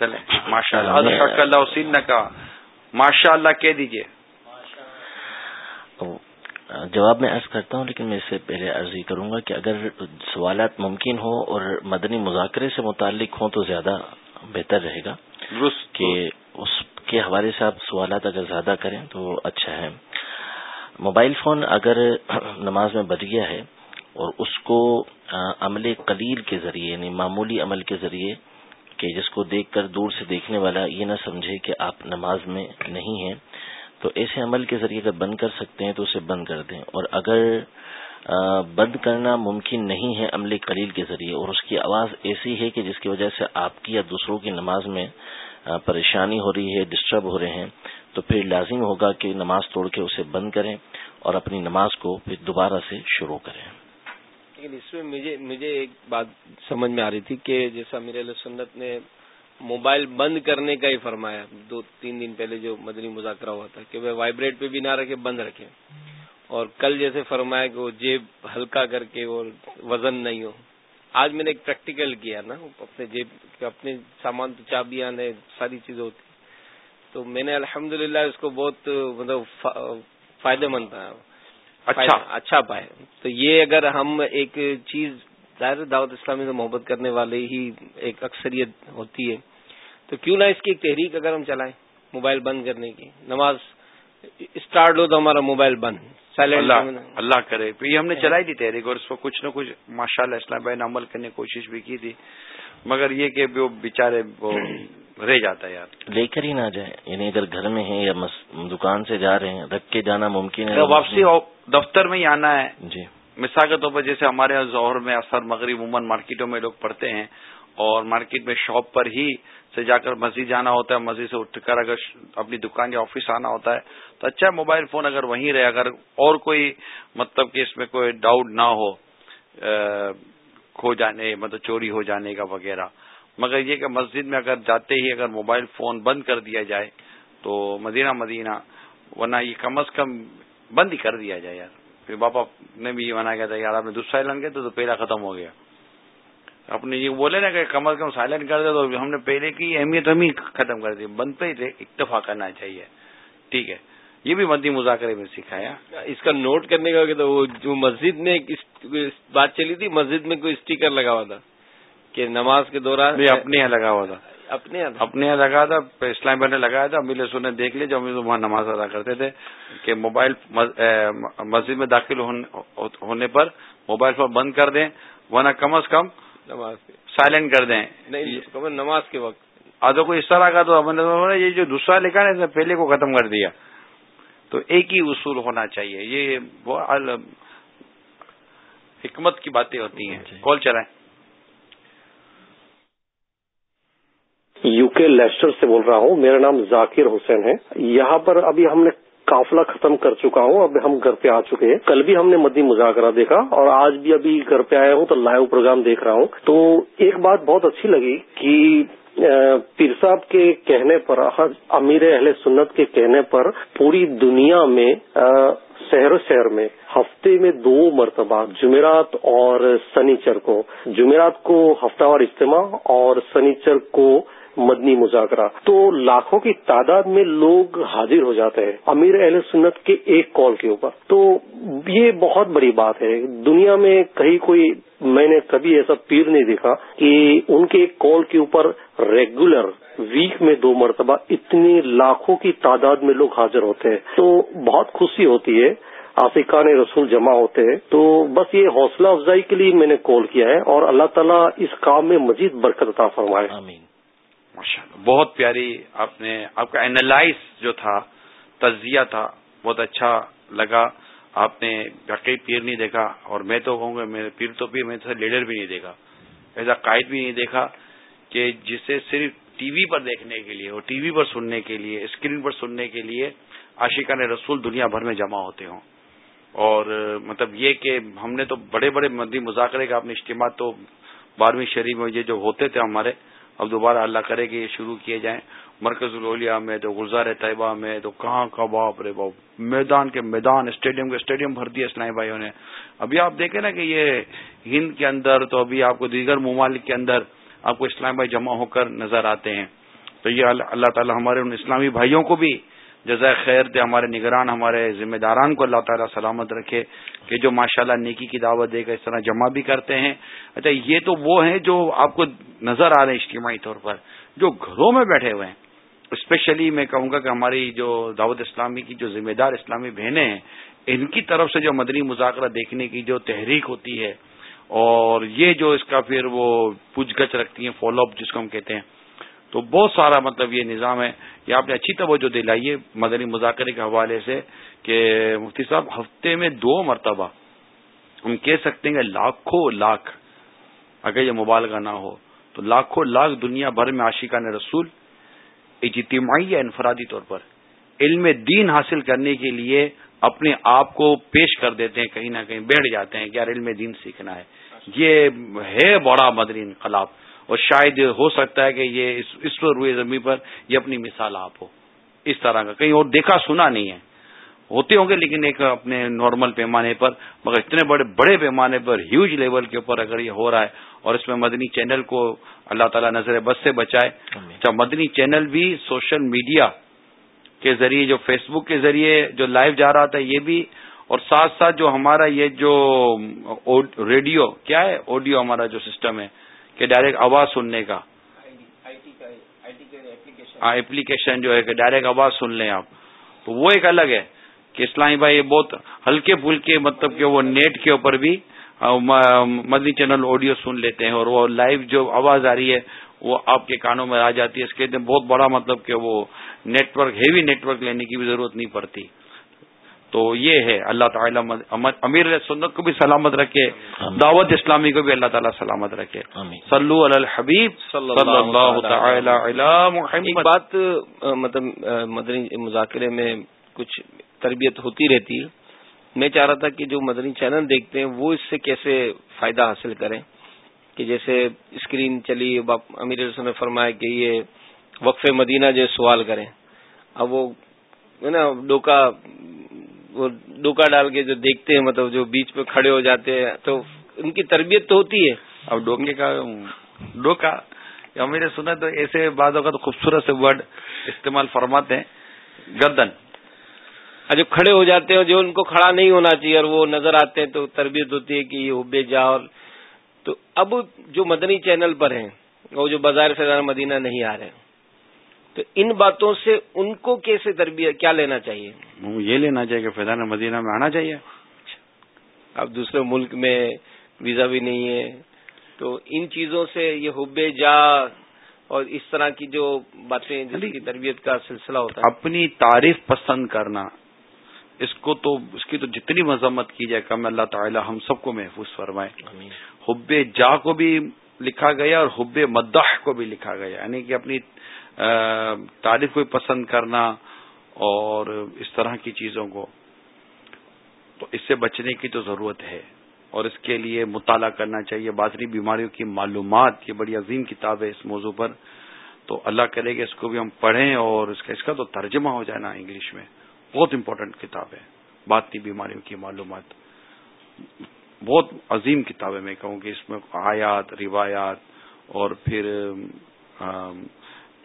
S2: چلے ماشاء اللہ ماشاء اللہ کہہ دیجیے
S3: جواب میں عرض کرتا ہوں لیکن میں اس سے پہلے عرض ہی کروں گا کہ اگر سوالات ممکن ہوں اور مدنی مذاکرے سے متعلق ہوں تو زیادہ بہتر رہے گا کہ اس کے حوالے سے آپ سوالات اگر زیادہ کریں تو اچھا ہے۔ موبائل فون اگر نماز میں بج گیا ہے اور اس کو عمل قلیل کے ذریعے یعنی معمولی عمل کے ذریعے کہ جس کو دیکھ کر دور سے دیکھنے والا یہ نہ سمجھے کہ آپ نماز میں نہیں ہیں تو ایسے عمل کے ذریعے اگر بند کر سکتے ہیں تو اسے بند کر دیں۔ اور اگر بند کرنا ممکن نہیں ہے عمل قلیل کے ذریعے، اور اس کی آواز ایسی ہے کہ جس کی وجہ سے آپ کی یا دوسروں کی نماز میں پریشانی ہو رہی ہے ڈسٹرب ہو رہے ہیں، تو پھر لازم ہوگا کہ نماز توڑ کے اسے بند کریں اور اپنی نماز کو پھر دوبارہ سے شروع کریں۔
S1: لیکن اس میں مجھے ایک بات سمجھ میں آ رہی تھی کہ جیسا میرے سنت نے موبائل بند کرنے کا ہی فرمایا۔ دو تین دن پہلے جو مدنی مذاکرہ ہوا تھا کہ وہ وائبریٹ پہ بھی نہ رکھے بند رکھے۔ اور کل جیسے فرمایا کہ وہ جیب ہلکا کر کے اور وزن نہیں ہو۔ آج میں نے ایک پریکٹیکل کیا نا اپنے جیب اپنے سامان تو چابیاں نے ساری چیزیں ہوتی۔ تو میں نے الحمد اس کو بہت مطلب فائدے مند پایا اچھا۔ اچھا پائے تو یہ اگر ہم ایک چیز ظاہر دعوت اسلامی سے محبت کرنے والے ہی ایک اکثریت ہوتی ہے۔ تو کیوں نہ اس کی ایک تحریک اگر ہم چلائیں موبائل بند کرنے کی۔ نماز اسٹارٹ ہو تو ہمارا موبائل بند۔
S2: سائلنٹ اللہ کرے۔ یہ ہم نے چلائی تھی تحریک اور اس کو کچھ نہ کچھ ماشاء اللہ اسلام بھائی نے عمل کرنے کی کوشش بھی کی تھی۔ مگر یہ کہ وہ بےچارے وہ رہ جاتا ہے یار۔
S3: لے کر ہی نہ جائیں۔ یعنی اگر گھر میں ہیں یا دکان سے جا رہے ہیں رکھ کے جانا ممکن ہے۔
S2: واپسی دفتر میں ہی آنا ہے۔
S3: جی۔
S2: مثال کے طور پر جیسے ہمارے یہاں ظہر میں اثر مغرب عموماً مارکیٹوں میں لوگ پڑھتے ہیں اور مارکیٹ میں شاپ پر ہی سے جا کر مسجد جانا ہوتا ہے، مسجد سے اٹھ کر اگر اپنی دکان یا آفس آنا ہوتا ہے، تو اچھا موبائل فون اگر وہیں رہے، اگر اور کوئی مطلب کہ اس میں کوئی ڈاؤٹ نہ ہو کھو جانے مطلب چوری ہو جانے کا وغیرہ۔ مگر یہ کہ مسجد میں اگر جاتے ہی اگر موبائل فون بند کر دیا جائے، تو مدینہ مدینہ، ورنہ یہ کم از کم بند ہی کر دیا جائے یار۔ پھر باپا نے بھی یہ منع کیا تھا یار آپ نے دوسرا اعلان کیا تو پہلا ختم ہو گیا۔ اپنے یہ بولے نا کہ کم از کم سائلنٹ کر دے تو ہم نے پہلے کی اہمیت ہم ہی ختم کر دی۔ بند پہ ہی اتفاق کرنا چاہیے۔ ٹھیک ہے۔ یہ بھی مدی مذاکرے میں سکھایا۔
S1: اس کا نوٹ کرنے کا کہ وہ جو مسجد میں بات چلی تھی مسجد میں کوئی اسٹیکر لگا ہوا تھا کہ نماز کے دوران
S2: اپنے یہاں لگا ہوا تھا۔
S1: اپنے یہاں
S2: اپنے یہاں لگا تھا اسلام بھائی نے لگایا تھا امیل سو نے دیکھ لی جو ہم وہاں نماز ادا کرتے تھے کہ موبائل مسجد میں داخل ہونے پر موبائل فون بند کر دیں ورنہ کم از کم نماز سائلنٹ کر دیں۔
S1: نہیں نماز کے وقت۔
S2: آدھو کو اس طرح کا تو یہ جو دوسرا لکھا نا پہلے کو ختم کر دیا۔ تو ایک ہی اصول ہونا چاہیے یہ وہ حکمت کی باتیں ہوتی ہیں۔ جی۔ کال چلائیں۔
S8: یو کے لیسٹر سے بول رہا ہوں۔ میرا نام ذاکر حسین ہے۔ یہاں پر ابھی ہم نے قافلہ ختم کر چکا ہوں۔ اب ہم گھر پہ آ چکے ہیں۔ کل بھی ہم نے مدی مذاکرہ دیکھا اور آج بھی ابھی گھر پہ آیا ہوں تو لائیو پروگرام دیکھ رہا ہوں۔ تو ایک بات بہت اچھی لگی کہ پیر صاحب کے کہنے پر امیر اہل سنت کے کہنے پر پوری دنیا میں شہر و شہر میں ہفتے میں دو مرتبہ جمعرات اور سنیچر کو، جمعرات کو ہفتہ وار اجتماع اور سنیچر کو مدنی مذاکرہ۔ تو لاکھوں کی تعداد میں لوگ حاضر ہو جاتے ہیں امیر اہل سنت کے ایک کال کے اوپر۔ تو یہ بہت بڑی بات ہے۔ دنیا میں کہیں کوئی میں نے کبھی ایسا پیر نہیں دیکھا کہ ان کے ایک کال کے اوپر ریگولر ویک میں دو مرتبہ اتنی لاکھوں کی تعداد میں لوگ حاضر ہوتے ہیں۔ تو بہت خوشی ہوتی ہے۔ آفقان رسول جمع ہوتے ہیں۔ تو بس یہ حوصلہ افزائی کے لیے میں نے کال کیا ہے اور اللہ تعالیٰ اس کام میں مزید برکت عطا فرمائے۔
S2: آمین۔ ماشاء اللہ بہت پیاری آپ نے، آپ کا اینالائز جو تھا، تجزیہ تھا، بہت اچھا لگا۔ آپ نے واقعی پیر نہیں دیکھا اور میں تو کہوں گا میرے پیر تو پیر، میں تو لیڈر بھی نہیں دیکھا۔ ایسا قائد بھی نہیں دیکھا کہ جسے صرف ٹی وی پر دیکھنے کے لیے اور ٹی وی پر سننے کے لیے اسکرین پر سننے کے لیے عاشقہ نے رسول دنیا بھر میں جمع ہوتے ہوں۔ اور مطلب یہ کہ ہم نے تو بڑے بڑے مدی مذاکرے کا اپنے اجتماع تو بارہویں شریف میں یہ جو ہوتے تھے ہمارے اب دوبارہ اللہ کرے کہ یہ شروع کیے جائیں۔ مرکز الولیا میں تو گلزار طیبہ میں تو کہاں کا باپ رے باپ۔ میدان کے میدان، اسٹیڈیم کے اسٹیڈیم بھر دیا اسلامی بھائیوں نے۔ ابھی آپ دیکھیں نا کہ یہ ہند کے اندر تو ابھی آپ کو دیگر ممالک کے اندر آپ کو اسلامی بھائی جمع ہو کر نظر آتے ہیں۔ تو یہ اللہ تعالیٰ ہمارے ان اسلامی بھائیوں کو بھی جزائے خیر دے ہمارے نگران، ہمارے ذمہ داران کو اللہ تعالیٰ سلامت رکھے کہ جو ماشاء اللہ نیکی کی دعوت دے گا اس طرح جمع بھی کرتے ہیں۔ اچھا یہ تو وہ ہیں جو آپ کو نظر آ رہے ہیں اجتماعی طور پر، جو گھروں میں بیٹھے ہوئے ہیں۔ اسپیشلی میں کہوں گا کہ ہماری جو دعوت اسلامی کی جو ذمہ دار اسلامی بہنیں ہیں، ان کی طرف سے جو مدنی مذاکرہ دیکھنے کی جو تحریک ہوتی ہے، اور یہ جو اس کا پھر وہ پوچھ گچھ رکھتی ہیں فالو اپ جس کو ہم کہتے ہیں۔ تو بہت سارا مطلب یہ نظام ہے یہ آپ نے اچھی توجہ دلائی ہے مدنی مذاکرے کے حوالے سے کہ مفتی صاحب، ہفتے میں دو مرتبہ ہم کہہ سکتے ہیں کہ لاکھوں لاکھ اگر یہ مبالغہ نہ ہو، تو لاکھوں لاکھ دنیا بھر میں عاشقہ نے رسول اجتماعی یا انفرادی طور پر علم دین حاصل کرنے کے لیے اپنے آپ کو پیش کر دیتے ہیں، کہیں نہ کہیں بیٹھ جاتے ہیں کہ یار علم دین سیکھنا ہے۔ یہ ہے بڑا مدنی انقلاب۔ اور شاید ہو سکتا ہے کہ یہ اس پر روئے زمین پر یہ اپنی مثال آپ ہو۔ اس طرح کا کہیں اور دیکھا سنا نہیں ہے۔ ہوتے ہوں گے لیکن ایک اپنے نارمل پیمانے پر مگر اتنے بڑے بڑے پیمانے پر ہیوج لیول کے اوپر اگر یہ ہو رہا ہے اور اس میں مدنی چینل کو اللہ تعالیٰ نظر بس سے بچائے اچھا مدنی چینل بھی سوشل میڈیا کے ذریعے جو فیس بک کے ذریعے جو لائیو جا رہا تھا یہ بھی اور ساتھ ساتھ جو ہمارا یہ جو ریڈیو کیا ہے آڈیو ہمارا جو سسٹم ہے؟ کہ ڈائریکٹ آواز سننے کا اپلیکیشن جو ہے کہ ڈائریکٹ آواز سن لیں آپ تو وہ ایک الگ ہے کہ اسلامی بھائی یہ بہت ہلکے پھلکے مطلب کہ وہ نیٹ کے اوپر بھی مدنی چینل آڈیو سن لیتے ہیں اور وہ لائیو جو آواز آ رہی ہے وہ آپ کے کانوں میں آ جاتی ہے اس کے بہت بڑا مطلب کہ وہ network heavy network لینے کی بھی ضرورت نہیں پڑتی تو یہ ہے اللہ تعالیٰ امیر سنت کو بھی سلامت رکھے دعوت اسلامی کو بھی اللہ تعالیٰ سلامت رکھے۔ صلو علی الحبیب صلی اللہ تعالی
S1: ایک بات مطلب مدنی مذاکرے میں کچھ تربیت ہوتی رہتی ہے۔ میں چاہ رہا تھا کہ جو مدنی چینل دیکھتے ہیں وہ اس سے کیسے فائدہ حاصل کریں؟ کہ جیسے اسکرین چلی امیر نے فرمایا کہ یہ وقف مدینہ جو سوال کریں۔ اب وہ نا ڈوکا وہ ڈوکا ڈال کے جو دیکھتے ہیں مطلب جو بیچ پہ کھڑے ہو جاتے ہیں تو ان کی تربیت تو ہوتی ہے۔
S2: اب ڈوکے کا ڈوکا امیر سنا تو ایسے بعض اوقات خوبصورت سے ورڈ استعمال فرماتے ہیں گردن۔
S1: جو کھڑے ہو جاتے ہیں جو ان کو کھڑا نہیں ہونا چاہیے اور وہ نظر آتے ہیں تو تربیت ہوتی ہے کہ یہ حبے جا اور تو اب جو مدنی چینل پر ہیں وہ جو بازار سے مدینہ نہیں آ رہے۔ تو ان باتوں سے ان کو کیسے تربیت کیا لینا چاہیے؟
S2: یہ لینا چاہیے کہ فیضان مدینہ میں آنا چاہیے۔
S1: اب دوسرے ملک میں ویزا بھی نہیں ہے تو ان چیزوں سے یہ حبے جا اور اس طرح کی جو باتیں جس کی تربیت کا سلسلہ ہوتا ہے۔
S2: اپنی تعریف پسند کرنا اس کو تو اس کی تو جتنی مذمت کی جائے کم اللہ تعالی ہم سب کو محفوظ فرمائے۔ حب جا کو بھی لکھا گیا اور حب مدح کو بھی لکھا گیا یعنی کہ اپنی تعریف کو پسند کرنا اور اس طرح کی چیزوں کو، تو اس سے بچنے کی تو ضرورت ہے۔ اور اس کے لیے مطالعہ کرنا چاہیے۔ باطنی بیماریوں کی معلومات، یہ بڑی عظیم کتاب ہے اس موضوع پر۔ تو اللہ کرے گا اس کو بھی ہم پڑھیں اور اس کا اس کا تو ترجمہ ہو جائے نا انگلش میں۔ بہت امپورٹنٹ کتاب ہے۔ باطنی بیماریوں کی معلومات۔ بہت عظیم کتاب ہے میں کہوں کہ اس میں آیات، روایات اور پھر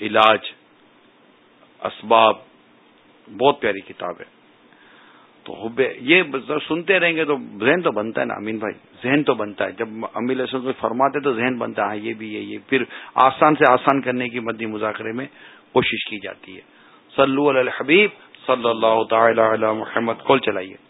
S2: علاج، اسباب، بہت پیاری کتاب ہے۔ تو یہ سنتے رہیں گے تو ذہن تو بنتا ہے نا امین بھائی، ذہن تو بنتا ہے۔ جب امین کو فرماتے تو ذہن بنتا ہے ہاں یہ بھی ہے، یہ پھر آسان سے آسان کرنے کی مدی مذاکرے میں کوشش کی جاتی ہے۔ سلو الحبیب، صلی اللہ تعالی علی محمد کول چلائیے۔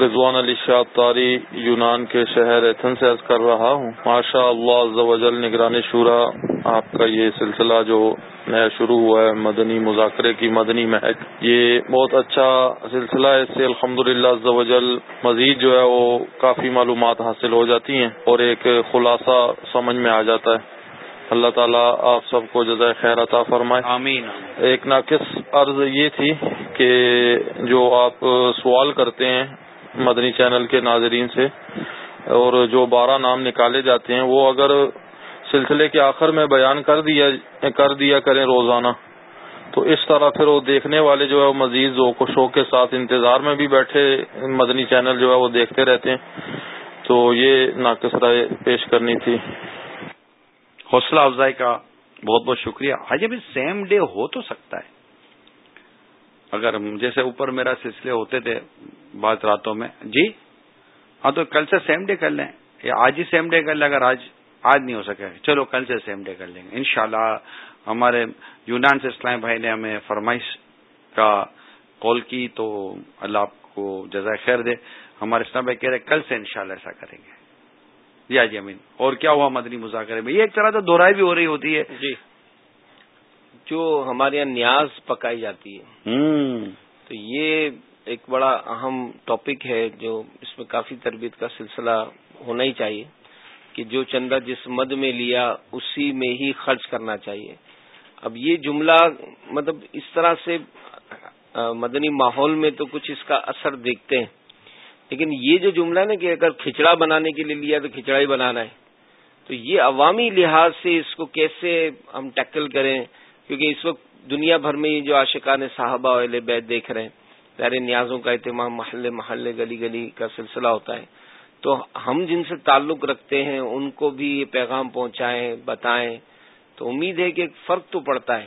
S9: رضوان علی شاہ تاری یونان کے شہر ایتھن سے عرض کر رہا ہوں۔ ماشاء اللہ نگرانی شورا آپ کا یہ سلسلہ جو نیا شروع ہوا ہے مدنی مذاکرے کی مدنی مہک یہ بہت اچھا سلسلہ ہے۔ اس سے الحمد للہ مزید جو ہے وہ کافی معلومات حاصل ہو جاتی ہیں اور ایک خلاصہ سمجھ میں آ جاتا ہے۔ اللہ تعالیٰ آپ سب کو جزائے خیر عطا فرمائے۔
S2: آمین۔
S9: ایک ناقص عرض یہ تھی کہ جو آپ سوال کرتے ہیں مدنی چینل کے ناظرین سے، اور جو بارہ نام نکالے جاتے ہیں، وہ اگر سلسلے کے آخر میں بیان کر دیا کر دیا کریں روزانہ، تو اس طرح پھر وہ دیکھنے والے جو ہے، وہ مزید ذوق و شوق کے ساتھ انتظار میں بھی بیٹھے، مدنی چینل جو ہے، وہ دیکھتے رہتے ہیں۔ تو یہ ناقص رائے پیش کرنی تھی۔
S2: حوصلہ افزائی کا بہت بہت شکریہ۔ حج سیم ڈے ہو تو سکتا ہے۔ اگر جیسے اوپر میرا سلسلے ہوتے تھے بعض راتوں میں جی؟ ہاں تو کل سے سیم ڈے کر لیں۔ یا آج ہی سیم ڈے کر لیں، اگر آج آج نہیں ہو سکے۔ چلو، کل سے سیم ڈے کر لیں گے۔ انشاءاللہ ہمارے یونان سے اسلام بھائی نے ہمیں فرمائش کا کال کی، تو اللہ آپ کو جزائے خیر دے۔ ہمارے اسلام بھائی کہہ رہے کل سے انشاءاللہ ایسا کریں گے۔ جی جی امین۔ اور کیا ہوا مدنی مذاکرے میں؟ یہ ایک طرح سے دوہرائی بھی ہو رہی ہوتی ہے۔
S1: جی۔ جو ہمارے یہاں نیاز پکائی جاتی ہے۔ تو یہ ایک بڑا اہم ٹاپک ہے جو اس میں کافی تربیت کا سلسلہ ہونا ہی چاہیے کہ جو چندہ جس مد میں لیا اسی میں ہی خرچ کرنا چاہیے۔ اب یہ جملہ مطلب اس طرح سے مدنی ماحول میں تو کچھ اس کا اثر دیکھتے ہیں۔ لیکن یہ جو جملہ نا کہ اگر کھچڑا بنانے کے لیے لیا تو کھچڑا ہی بنانا ہے۔ تو یہ عوامی لحاظ سے اس کو کیسے ہم ٹیکل کریں؟ کیونکہ اس وقت دنیا بھر میں جو عاشقان صحابہ والے بیت دیکھ رہے ہیں، پیارے نیازوں کا اہتمام محلے محلے گلی گلی کا سلسلہ ہوتا ہے۔ تو ہم جن سے تعلق رکھتے ہیں، ان کو بھی یہ پیغام پہنچائیں، بتائیں۔ تو امید ہے کہ ایک فرق تو پڑتا ہے۔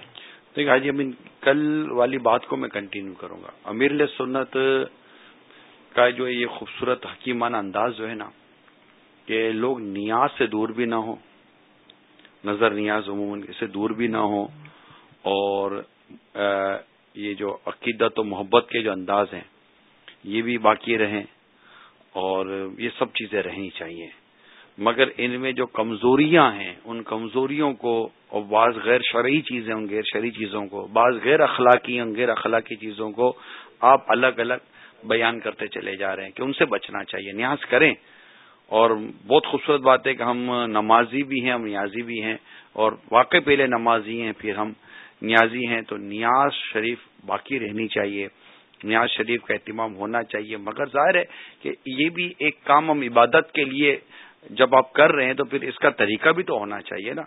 S2: دیکھ حاجی امین کل والی بات کو میں کنٹینیو کروں گا۔ امیر سنت کا جو یہ خوبصورت حکیمانہ انداز جو ہے نا، کہ لوگ نیاز سے دور بھی نہ ہوں، نظر نیاز عموماً سے دور بھی نہ ہوں۔ اور یہ جو عقیدت و محبت کے جو انداز ہیں، یہ بھی باقی رہیں اور یہ سب چیزیں رہنی چاہیے۔ مگر ان میں جو کمزوریاں ہیں، ان کمزوریوں کو اور بعض غیر شرعی چیزیں، ان غیر شرعی چیزوں کو، بعض غیر اخلاقی، ان غیر اخلاقی چیزوں کو آپ الگ الگ بیان کرتے چلے جا رہے ہیں کہ ان سے بچنا چاہیے، نیاز کریں۔ اور بہت خوبصورت بات ہے کہ ہم نمازی بھی ہیں، ہم نیازی بھی ہیں اور واقع پہلے نمازی ہیں، پھر ہم نیازی ہیں تو نیاز شریف باقی رہنی چاہیے۔ نیاز شریف کا اہتمام ہونا چاہیے۔ مگر ظاہر ہے کہ یہ بھی ایک کام ہم عبادت کے لیے جب آپ کر رہے ہیں تو پھر اس کا طریقہ بھی تو ہونا چاہیے نا۔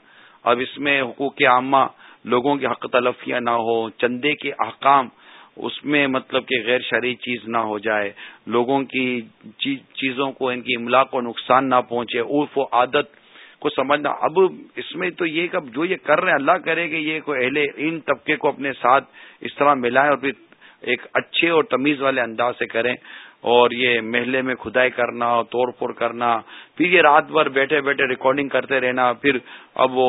S2: اب اس میں حقوق عامہ، لوگوں کے حق تلفیاں نہ ہو چندے کے احکام، اس میں مطلب کہ غیر شرعی چیز نہ ہو جائے۔ لوگوں کی چیزوں کو، ان کی املا کو نقصان نہ پہنچے۔ عرف و عادت کو سمجھنا۔ اب اس میں تو یہ کہ جو یہ کر رہے ہیں، اللہ کرے کہ یہ کوئی اہل ان طبقے کو اپنے ساتھ اس طرح ملائیں اور پھر ایک اچھے اور تمیز والے انداز سے کریں اور یہ محلے میں کھدائی کرنا، توڑ پھوڑ کرنا۔ پھر یہ رات بھر بیٹھے بیٹھے ریکارڈنگ کرتے رہنا۔ پھر اب وہ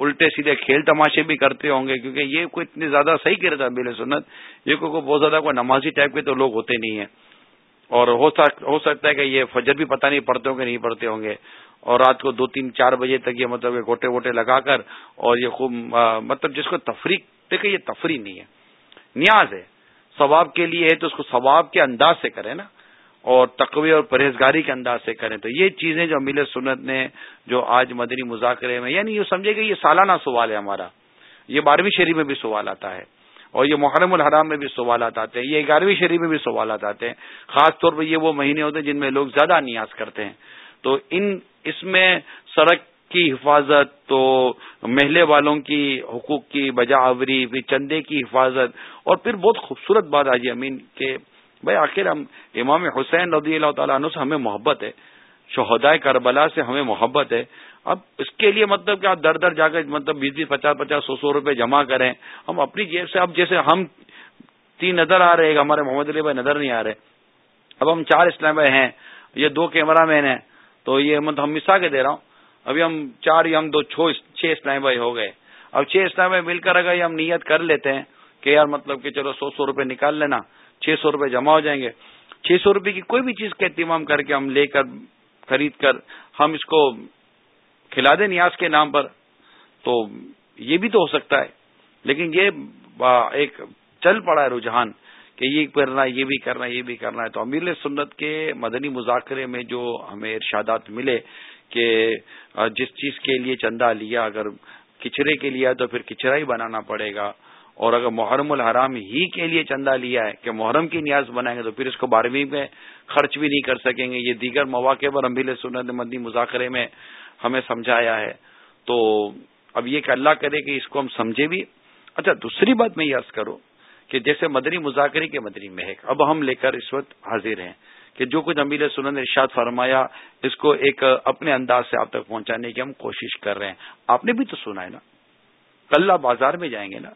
S2: الٹے سیدھے کھیل تماشے بھی کرتے ہوں گے کیونکہ یہ کوئی اتنی زیادہ صحیح کر رہا تھا سنت۔ یہ کوئی بہت زیادہ کوئی نمازی ٹائپ کے تو لوگ ہوتے نہیں ہیں۔ اور ہو سکتا ہے کہ یہ فجر بھی پتہ نہیں پڑتے ہوں گے، نہیں پڑتے ہوں گے۔ اور رات کو دو تین چار بجے تک یہ مطلب گوٹے ووٹے لگا کر اور یہ خوب مطلب جس کو تفریح دیکھیں یہ تفریح نہیں ہے، نیاز ہے۔ ثواب کے لیے ہے تو اس کو ثواب کے انداز سے کریں نا۔ اور تقوی اور پرہیزگاری کے انداز سے کریں۔ تو یہ چیزیں جو امیل سنت نے جو آج مدنی مذاکرے میں یعنی یہ سمجھے کہ یہ سالانہ سوال ہے ہمارا۔ یہ بارہویں شریف میں بھی سوال آتا ہے۔ اور یہ محرم الحرام میں بھی سوالات آتے ہیں، یہ گیارہویں شریف میں بھی سوالات آتے ہیں۔ خاص طور پر یہ وہ مہینے ہوتے ہیں جن میں لوگ زیادہ نیاز کرتے ہیں۔ تو ان اس میں سڑک کی حفاظت، تو محلے والوں کی حقوق کی بجا آوری، پھر چندے کی حفاظت، اور پھر بہت خوبصورت بات آجی امین کہ بھائی آخر ہم امام حسین رضی اللہ تعالیٰ عنہ سے ہمیں محبت ہے۔ شہدائے کربلا سے ہمیں محبت ہے۔ اب اس کے لیے مطلب کہ آپ در در جا کر مطلب بیس بیس پچاس پچاس سو سو روپے جمع کریں۔ ہم اپنی جیب سے، اب جیسے ہم تین نظر آ رہے ہمارے محمد علی بھائی نظر نہیں آ رہے۔ اب ہم چار اسلام بھائی ہیں، یہ دو کیمرہ مین ہیں، تو یہ مطلب ہم مسا کے دے رہا ہوں۔ ابھی ہم چار یا ہم دو چھ اسلام بھائی ہو گئے۔ اب چھ اسلام بھائی مل کر اگر ہم نیت کر لیتے ہیں کہ یار مطلب کہ چلو سو سو روپے نکال لینا، چھ سو روپے جمع ہو جائیں گے۔ چھ سو روپے کی کوئی بھی چیز کا اہتمام کر کے ہم لے کر، خرید کر، ہم اس کو کھلا دیں نیاز کے نام پر، تو یہ بھی تو ہو سکتا ہے۔ لیکن یہ ایک چل پڑا ہے رجحان کہ یہ کرنا، یہ بھی کرنا، یہ بھی کرنا ہے۔ تو امیر سنت کے مدنی مذاکرے میں جو ہمیں ارشادات ملے کہ جس چیز کے لیے چندہ لیا، اگر کچرے کے لیے تو پھر کچرا ہی بنانا پڑے گا۔ اور اگر محرم الحرام ہی کے لیے چندہ لیا ہے کہ محرم کی نیاز بنائیں گے تو پھر اس کو بارہویں میں خرچ بھی نہیں کر سکیں گے۔ یہ دیگر مواقع پر امبیل سنت مدنی مذاکرے میں ہمیں سمجھایا ہے۔ تو اب یہ کہ اللہ کرے کہ اس کو ہم سمجھے بھی۔ اچھا دوسری بات میں یہ عرض کروں کہ جیسے مدنی مذاکرے کے مدنی مہک، اب ہم لے کر اس وقت حاضر ہیں کہ جو کچھ امیر سنن نے ارشاد فرمایا، اس کو ایک اپنے انداز سے آپ تک پہنچانے کی ہم کوشش کر رہے ہیں۔ آپ نے بھی تو سنا ہے نا، کل آپ بازار میں جائیں گے نا۔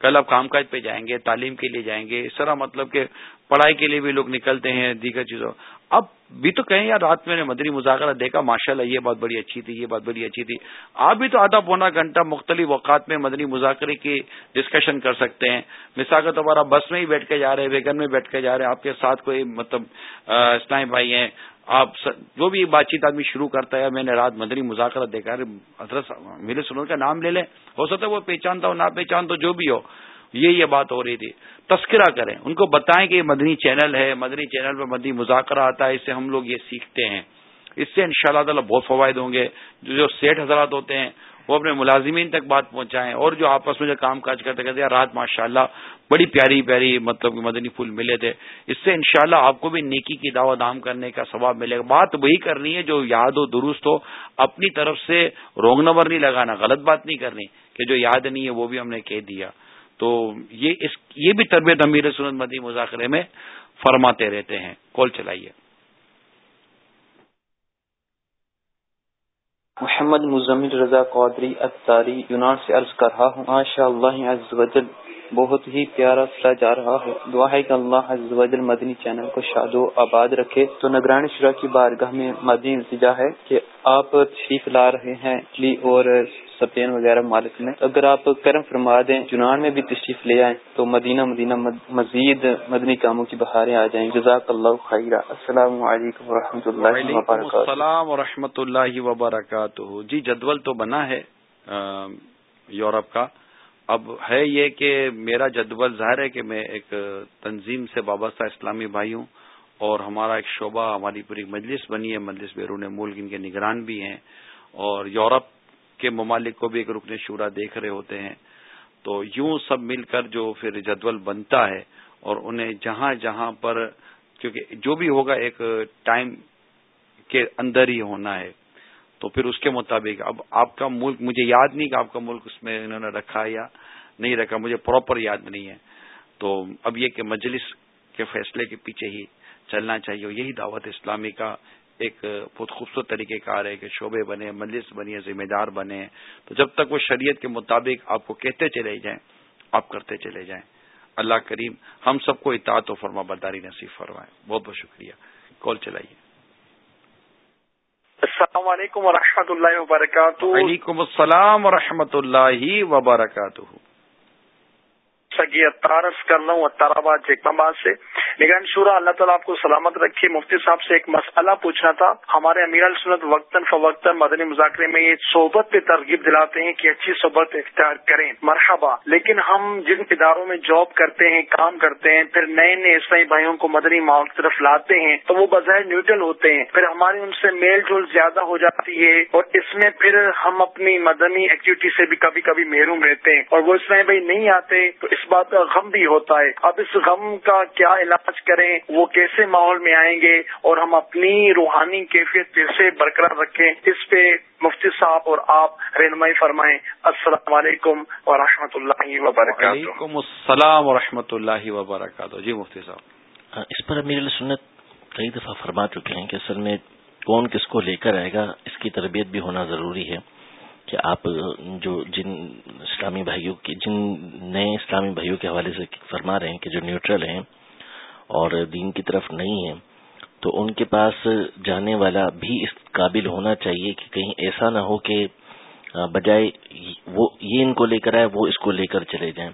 S2: کل آپ کام کاج پہ جائیں گے، تعلیم کے لیے جائیں گے۔ اس طرح مطلب کہ پڑھائی کے لیے بھی لوگ نکلتے ہیں، دیگر چیزوں۔ اب بھی تو کہیں یار رات میں نے مدری مذاکرہ دیکھا ماشاء اللہ یہ بات بڑی اچھی تھی، یہ بات بڑی اچھی تھی۔ آپ بھی تو آدھا پونا گھنٹہ مختلف اوقات میں مدنی مذاکرے کی ڈسکشن کر سکتے ہیں۔ مثال کے طور آپ بس میں ہی بیٹھ کے جا رہے ہیں، ویگن میں بیٹھ کے جا رہے ہیں، آپ کے ساتھ کوئی مطلب اسلائی بھائی ہیں، آپ جو بھی بات چیت آدمی شروع کرتا ہے، میں نے رات مدنی مذاکرہ دیکھا حضرت میرے سنور کا نام لے لیں، ہو سکتا ہے وہ پہچانتا ہو نہ پہچان تو جو بھی ہو۔ یہ یہ بات ہو رہی تھی۔ تذکرہ کریں۔ ان کو بتائیں کہ یہ مدنی چینل ہے، مدنی چینل پہ مدنی مذاکرہ آتا ہے، اس سے ہم لوگ یہ سیکھتے ہیں۔ اس سے ان شاء اللہ تعالیٰ بہت فوائد ہوں گے۔ جو سیٹ حضرات ہوتے ہیں، وہ اپنے ملازمین تک بات پہنچائیں اور جو آپس میں جو کام کاج کرتے کرتے رات ماشاء اللہ بڑی پیاری پیاری مطلب مدنی پھول ملے تھے۔ اس سے انشاءاللہ شاء آپ کو بھی نیکی کی دعوت عام کرنے کا ثواب ملے گا۔ بات وہی کرنی ہے جو یاد ہو درست ہو، اپنی طرف سے رونگ نمبر نہیں لگانا، غلط بات نہیں کرنی کہ جو یاد نہیں ہے، وہ بھی ہم نے کہہ دیا۔ تو یہ اس یہ بھی تربیت امیر سنت مدی مذاکرے میں فرماتے رہتے ہیں۔ کال چلائیے۔
S5: محمد مزمل رضا قادری اتاری یونان سے عرض کر رہا ہوں۔ ماشاء اللہ عز وجل بہت ہی پیارا سلا جا رہا ہے دعا ہے کہ اللہ عز وجل مدنی چینل کو شاد و آباد رکھے۔ تو نگران شرح کی بارگاہ میں مدنی التجا ہے کہ آپ تشریف لا رہے ہیں۔ جی، اور سپین وغیرہ مالک میں۔ اگر آپ کرم فرما دیں جنان میں بھی تشریف لے آئیں تو مدینہ مدینہ مزید مدنی کاموں کی بہاریں آ جائیں۔ جزاک اللہ خیر۔ السلام علیکم و رحمۃ اللہ وبرکاتہ۔
S2: السلام و رحمۃ اللہ وبرکاتہ۔ جی جدول تو بنا ہے یورپ کا۔ اب ہے یہ کہ میرا جدول ظاہر ہے کہ میں ایک تنظیم سے وابستہ اسلامی بھائی ہوں اور ہمارا ایک شعبہ ہماری پوری مجلس بنی ہے۔ مجلس بیرون ملک ان کے نگران بھی ہیں۔ اور یورپ کے ممالک کو بھی ایک رکن شورا دیکھ رہے ہوتے ہیں۔ تو یوں سب مل کر جو پھر جدول بنتا ہے اور انہیں جہاں جہاں پر کیونکہ جو بھی ہوگا ایک ٹائم کے اندر ہی ہونا ہے۔ تو پھر اس کے مطابق اب آپ کا ملک، مجھے یاد نہیں کہ آپ کا ملک اس میں انہوں نے رکھا یا نہیں رکھا، مجھے پراپر یاد نہیں ہے۔ تو اب یہ کہ مجلس کے فیصلے کے پیچھے ہی چلنا چاہیے یہی دعوت اسلامی کا ایک بہت خوبصورت طریقہ کار ہے کہ شعبے بنے مجلس بنی ذمہ دار بنے تو جب تک وہ شریعت کے مطابق آپ کو کہتے چلے جائیں آپ کرتے چلے جائیں۔ اللہ کریم ہم سب کو اطاعت و فرما برداری نصیب فرمائے۔ بہت بہت شکریہ۔ کال چلائیے۔
S10: السلام علیکم و اللہ وبرکاتہ۔
S2: وعلیکم السلام و اللہ وبرکاتہ۔
S10: سگی اتارف کر رہا ہوں اتار آباد سے۔ نگران شورا، اللہ تعالیٰ آپ کو سلامت رکھے۔ مفتی صاحب سے ایک مسئلہ پوچھنا تھا۔ ہمارے امیر السنت وقتاً فوقتاً مدنی مذاکرے میں یہ صحبت پہ ترغیب دلاتے ہیں کہ اچھی صحبت اختیار کریں۔ مرحبا۔ لیکن ہم جن اداروں میں جاب کرتے ہیں، کام کرتے ہیں، پھر نئے نئے عیسائی بھائیوں کو مدنی ماحول کی طرف لاتے ہیں، تو وہ بظاہر نیوٹرل ہوتے ہیں۔ پھر ہماری ان سے میل جول زیادہ ہو جاتی ہے اور اس میں پھر ہم اپنی مدنی ایکٹیویٹی سے بھی کبھی کبھی محروم رہتے ہیں۔ اور وہ اسلائی بھائی نہیں آتے، تو اس بات کا غم بھی ہوتا ہے۔ اب اس غم کا کیا علاج کریں؟ وہ کیسے ماحول میں آئیں گے؟ اور ہم اپنی روحانی کیفیت کیسے برقرار رکھیں۔ اس پہ مفتی صاحب اور آپ رہنمائی فرمائیں۔ السلام علیکم و رحمۃ اللہ وبرکاتہ۔
S2: وعلیکم السلام و رحمۃ اللہ وبرکاتہ۔ جی مفتی صاحب۔
S3: اس پر امیر سنت کئی دفعہ فرما چکے ہیں کہ اصل میں کون کس کو لے کر آئے گا اس کی تربیت بھی ہونا ضروری ہے۔ کہ آپ جو جن اسلامی بھائیوں کے جن نئے اسلامی بھائیوں کے حوالے سے فرما رہے ہیں کہ جو نیوٹرل ہیں اور دین کی طرف نہیں ہیں، تو ان کے پاس جانے والا بھی اس قابل ہونا چاہیے کہ کہیں ایسا نہ ہو کہ بجائے وہ یہ ان کو لے کر آئے، وہ اس کو لے کر چلے جائیں۔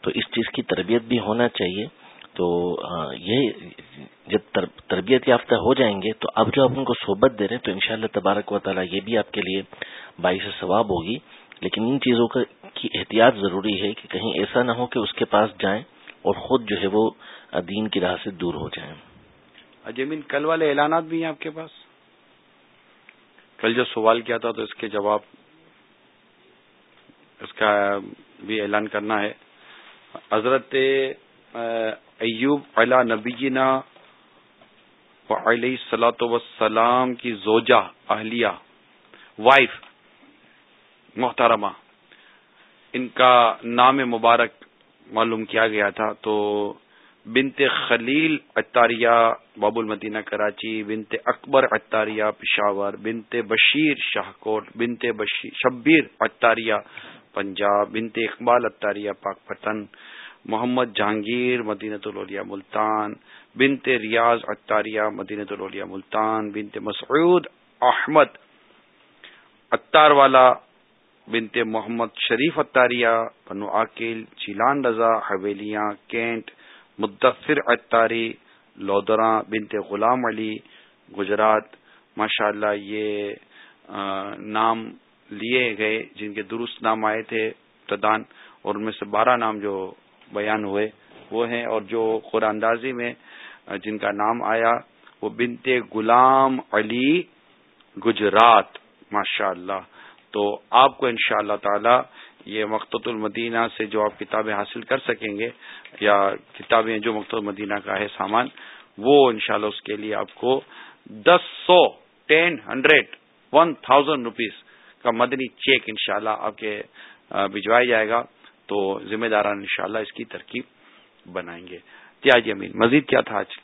S3: تو اس چیز کی تربیت بھی ہونا چاہیے۔ تو یہ جب تربیت یافتہ ہو جائیں گے تو اب جو آپ ان کو صحبت دے رہے ہیں تو انشاءاللہ تبارک و تعالیٰ یہ بھی آپ کے لیے باعث ثواب ہوگی۔ لیکن ان چیزوں کی احتیاط ضروری ہے کہ کہیں ایسا نہ ہو کہ اس کے پاس جائیں اور خود جو ہے وہ دین کی راہ سے دور ہو جائیں۔
S2: اجمین کل والے اعلانات بھی ہیں آپ کے پاس؟ کل جو سوال کیا تھا تو اس کے جواب اس کا بھی اعلان کرنا ہے۔ حضرت ایوب علا نبینا علیہ سلاۃ وسلام کی زوجہ، اہلیہ وائف محترمہ، ان کا نام مبارک معلوم کیا گیا تھا تو بنت خلیل اتاریہ باب المدینہ کراچی، بنت اکبر اتاریہ پشاور، بنت بشیر شاہ کوٹ بنت شبیر اتاریہ پنجاب، بنت اقبال اتاریہ پاک پتن محمد جہانگیر مدینت الولیا ملتان، بنت ریاض اتاریہ مدینت الولیا ملتان، بنت مسعود احمد اتار والا، بنت محمد شریف اتاریہ بنو عاقل، چیلان رضا، حویلیاں، کینٹ مدفر اتاری لودراں، بنت غلام علی، گجرات ماشاء اللہ یہ نام لیے گئے، جن کے درست نام آئے تھے، پردان، اور ان میں سے بارہ نام جو بیان ہوئے، وہ ہیں اور جو قرآن اندازی میں، جن کا نام آیا، وہ بنت غلام علی گجرات ماشاء اللہ تو آپ کو ان شاء اللہ تعالی یہ مقت المدینہ سے جو آپ کتابیں حاصل کر سکیں گے، یا کتابیں جو مقت المدینہ کا ہے سامان، وہ انشاءاللہ اس کے لیے آپ کو دس سو ten hundred, one thousand rupees کا مدنی چیک انشاءاللہ شاء آپ کے بھجوایا جائے گا۔ تو ذمہ داران انشاءاللہ اس کی ترکیب بنائیں گے۔ تیاج امین مزید کیا تھا آج؟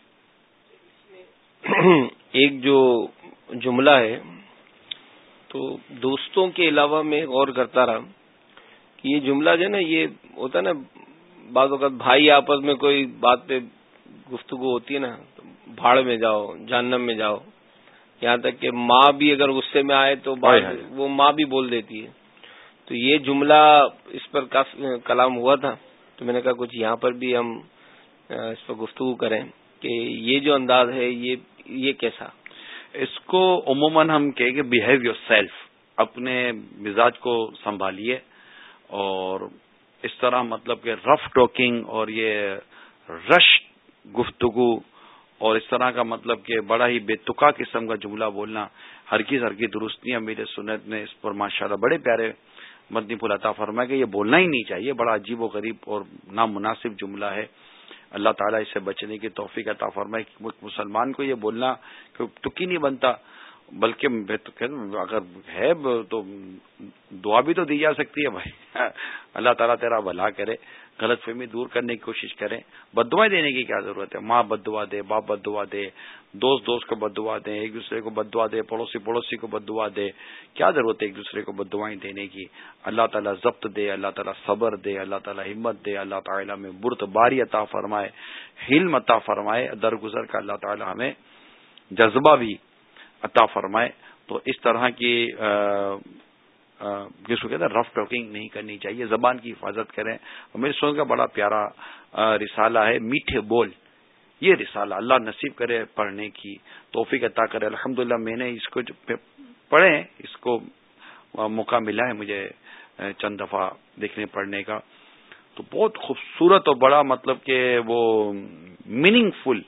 S1: ایک جو جملہ ہے تو دوستوں کے علاوہ میں غور کرتا رہا۔ کہ یہ جملہ جو ہے نا یہ ہوتا ہے نا بعض اوقات بھائی آپس میں کوئی بات پہ گفتگو ہوتی ہے نا تو بھاڑ میں جاؤ جہنم میں جاؤ۔ یہاں تک کہ ماں بھی اگر غصے میں آئے تو وہ ماں بھی بول دیتی ہے۔ تو یہ جملہ اس پر کافی کلام ہوا تھا تو میں نے کہا کچھ یہاں پر بھی ہم اس پر گفتگو کریں کہ یہ جو انداز ہے، یہ یہ کیسا؟
S2: اس کو عموماً ہم کہیں گے بہیو یور سیلف اپنے مزاج کو سنبھالیے اور اس طرح مطلب کہ رف ٹاکنگ اور یہ رش گفتگو اور اس طرح کا مطلب کہ بڑا ہی بے تکا قسم کا جملہ بولنا ہر کی ہر کی درستیاں میرے سنت نے اس پر ماشاء اللہ بڑے پیارے مدنی پھول عطا فرمائے کہ یہ بولنا ہی نہیں چاہیے، بڑا عجیب و غریب اور نامناسب جملہ ہے۔ اللہ تعالیٰ اس سے بچنے کی توفیق عطا فرمائے مسلمان کو یہ بولنا ٹکی نہیں بنتا، بلکہ اگر ہے تو دعا بھی تو دی جا سکتی ہے بھائی۔ اللہ تعالیٰ تیرا بھلا کرے۔ غلط فہمی دور کرنے کی کوشش کریں۔ بد دعائیں دینے کی کیا ضرورت ہے؟ ماں بد دعا دے، باپ بد دعا دے، دوست دوست کو بد دعا دیں، ایک دوسرے کو بد دعا دے، پڑوسی پڑوسی کو بد دعا دے۔ کیا ضرورت ہے ایک دوسرے کو بد دعائیں دینے کی؟ اللہ تعالیٰ ضبط دے، اللہ تعالیٰ صبر دے، اللہ تعالیٰ ہمت دے، اللہ تعالیٰ میں برت باری عطا فرمائے، حلم عطا فرمائے، درگزر کا اللہ تعالیٰ ہمیں جذبہ بھی عطا فرمائے۔ تو اس طرح کی جس کو کہتے ہیں رف ٹاکنگ نہیں کرنی چاہیے، زبان کی حفاظت کریں۔ اور میرے سوچ کا بڑا پیارا رسالہ ہے، میٹھے بول۔ یہ رسالہ اللہ نصیب کرے پڑھنے کی توفیق عطا کرے۔ الحمد میں نے اس کو پڑھے اس کو موقع ملا ہے مجھے چند دفعہ دیکھنے پڑھنے کا۔ تو بہت خوبصورت اور بڑا مطلب کہ وہ میننگ فل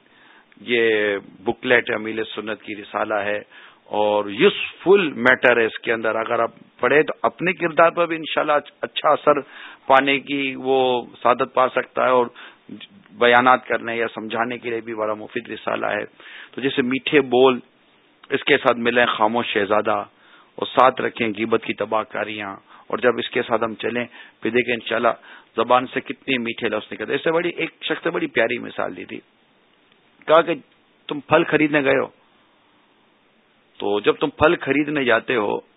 S2: یہ بکلیٹ امیل سنت کی رسالہ ہے۔ اور یوزفل میٹر ہے اس کے اندر۔ اگر آپ پڑھے تو اپنے کردار پر بھی انشاءاللہ اچھا اثر پانے کی وہ سعادت پا سکتا ہے اور بیانات کرنے یا سمجھانے کے لیے بھی بڑا مفید رسالہ ہے۔ تو جیسے میٹھے بول، اس کے ساتھ ملیں خاموش شہزادہ اور ساتھ رکھیں گیبت کی تباہ کاریاں۔ اور جب اس کے ساتھ ہم چلیں پھر دیکھیں انشاءاللہ زبان سے کتنے میٹھے لفظ نکلتے اس سے بڑی ایک شخص بڑی پیاری مثال دی تھی۔ کہا کہ تم پھل خریدنے گئے ہو؟ تو جب تم پھل خریدنے جاتے ہو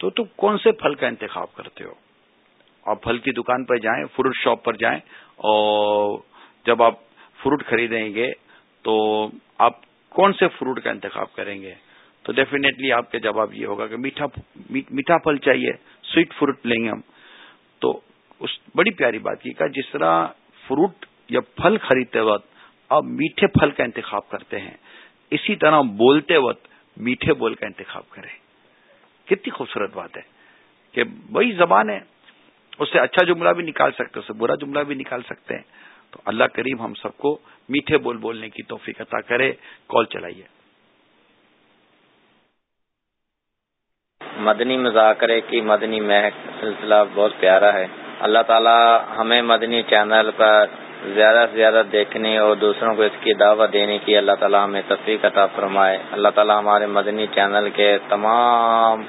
S2: تو تم کون سے پھل کا انتخاب کرتے ہو؟ آپ پھل کی دکان پر جائیں فروٹ شاپ پر جائیں، اور جب آپ فروٹ خریدیں گے تو آپ کون سے فروٹ کا انتخاب کریں گے؟ تو ڈیفینیٹلی آپ کا جواب یہ ہوگا کہ میٹھا میٹھا پھل چاہیے سویٹ فروٹ لیں گے ہم۔ تو اس بڑی پیاری بات کی کہ جس طرح فروٹ یا پھل خریدتے وقت آپ میٹھے پھل کا انتخاب کرتے ہیں، اسی طرح بولتے وقت میٹھے بول کا انتخاب کریں۔ کتنی خوبصورت بات ہے کہ وہی زبان ہے، اس سے اچھا جملہ بھی نکال سکتے، اس سے برا جملہ بھی نکال سکتے ہیں۔ تو اللہ کریم ہم سب کو میٹھے بول بولنے کی توفیق عطا کرے۔ کال چلائیے۔
S11: مدنی مذاکرے کی مدنی مہک سلسلہ بہت پیارا ہے۔ اللہ تعالی ہمیں مدنی چینل پر زیادہ سے زیادہ دیکھنے اور دوسروں کو اس کی دعوت دینے کی اللہ تعالیٰ ہمیں تفریح عطا فرمائے۔ اللہ تعالیٰ ہمارے مدنی چینل کے تمام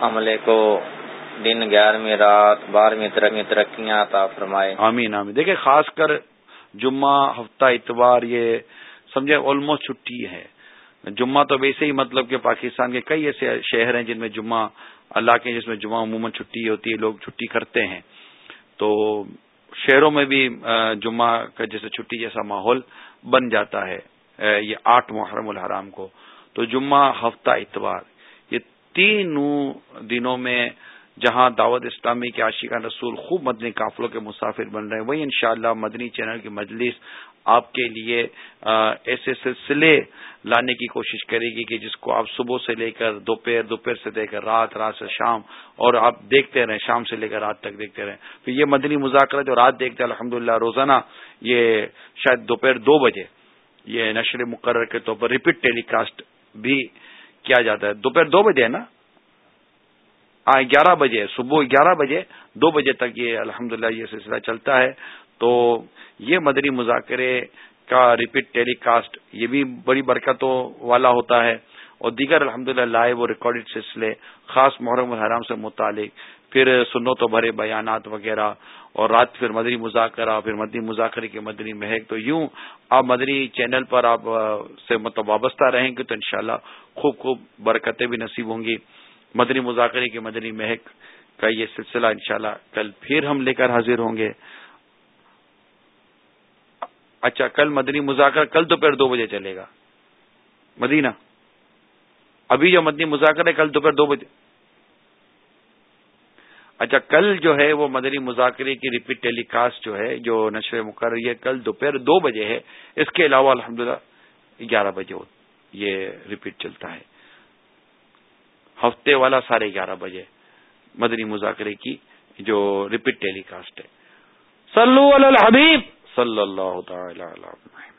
S11: عملے کو دن گیارہویں رات بارہویں ترقی ترقیاں عطا فرمائے۔
S2: آمین آمین۔ دیکھیں، خاص کر جمعہ، ہفتہ اتوار، یہ سمجھے آلموسٹ چھٹی ہے۔ جمعہ تو ویسے ہی مطلب کہ پاکستان کے کئی ایسے شہر ہیں جن میں جمعہ اللہ کے جس میں جمعہ عموماً چھٹی ہوتی ہے، لوگ چھٹی کرتے ہیں۔ تو شہروں میں بھی جمعہ کا جیسے چھٹی جیسا ماحول بن جاتا ہے یہ آٹھ محرم الحرام کو۔ تو جمعہ، ہفتہ، اتوار، یہ تینوں دنوں میں جہاں دعوت اسلامی کے عاشقہ رسول خوب مدنی قافلوں کے مسافر بن رہے ہیں وہی انشاءاللہ مدنی چینل کی مجلس آپ کے لیے ایسے سلسلے لانے کی کوشش کرے گی کہ جس کو آپ صبح سے لے کر دوپہر دوپہر سے لے کر رات رات سے شام، اور آپ دیکھتے رہیں، شام سے لے کر رات تک دیکھتے رہیں۔ پھر یہ مدنی مذاکرہ جو رات دیکھتے ہیں الحمد روزانہ، یہ شاید دوپہر دو بجے، یہ نشر مقرر کے طور پر ریپیٹ ٹیلی کاسٹ بھی کیا جاتا ہے۔ دوپہر دو بجے ہے نا؟ ہاں گیارہ بجے، صبح گیارہ بجے، دو بجے تک یہ الحمد یہ سلسلہ چلتا ہے۔ تو یہ مدنی مذاکرے کا ریپیٹ ٹیلی کاسٹ یہ بھی بڑی برکتوں والا ہوتا ہے۔ اور دیگر الحمد للہ لائیو اور ریکارڈڈ سلسلے، خاص محرم الحرام سے متعلق، پھر سنو تو بھرے بیانات وغیرہ، اور رات پھر مدنی مذاکرہ، پھر مدنی مذاکرے کی مدنی مہک۔ تو یوں آپ مدنی چینل پر آپ سے مطلب وابستہ رہیں گے تو انشاءاللہ خوب خوب برکتیں بھی نصیب ہوں گی۔ مدنی مذاکرے کی مدنی مہک کا یہ سلسلہ انشاءاللہ کل پھر ہم لے کر حاضر ہوں گے۔ اچھا کل مدنی مذاکرہ، کل دوپہر دو بجے چلے گا۔ مدینہ۔ ابھی جو مدنی مذاکرہ ہے، کل دوپہر دو بجے۔ اچھا کل جو ہے وہ مدنی مذاکرے کی ریپیٹ ٹیلی کاسٹ جو ہے، جو نشر مقرر یہ کل دوپہر دو بجے ہے۔ اس کے علاوہ الحمدللہ گیارہ بجے یہ ریپیٹ چلتا ہے۔ ہفتے والا ساڑھے گیارہ بجے مدنی مذاکرے کی جو ریپیٹ ٹیلی کاسٹ ہے۔
S12: صلو علی الحبیب۔
S2: صلی اللہ تعالی علیہ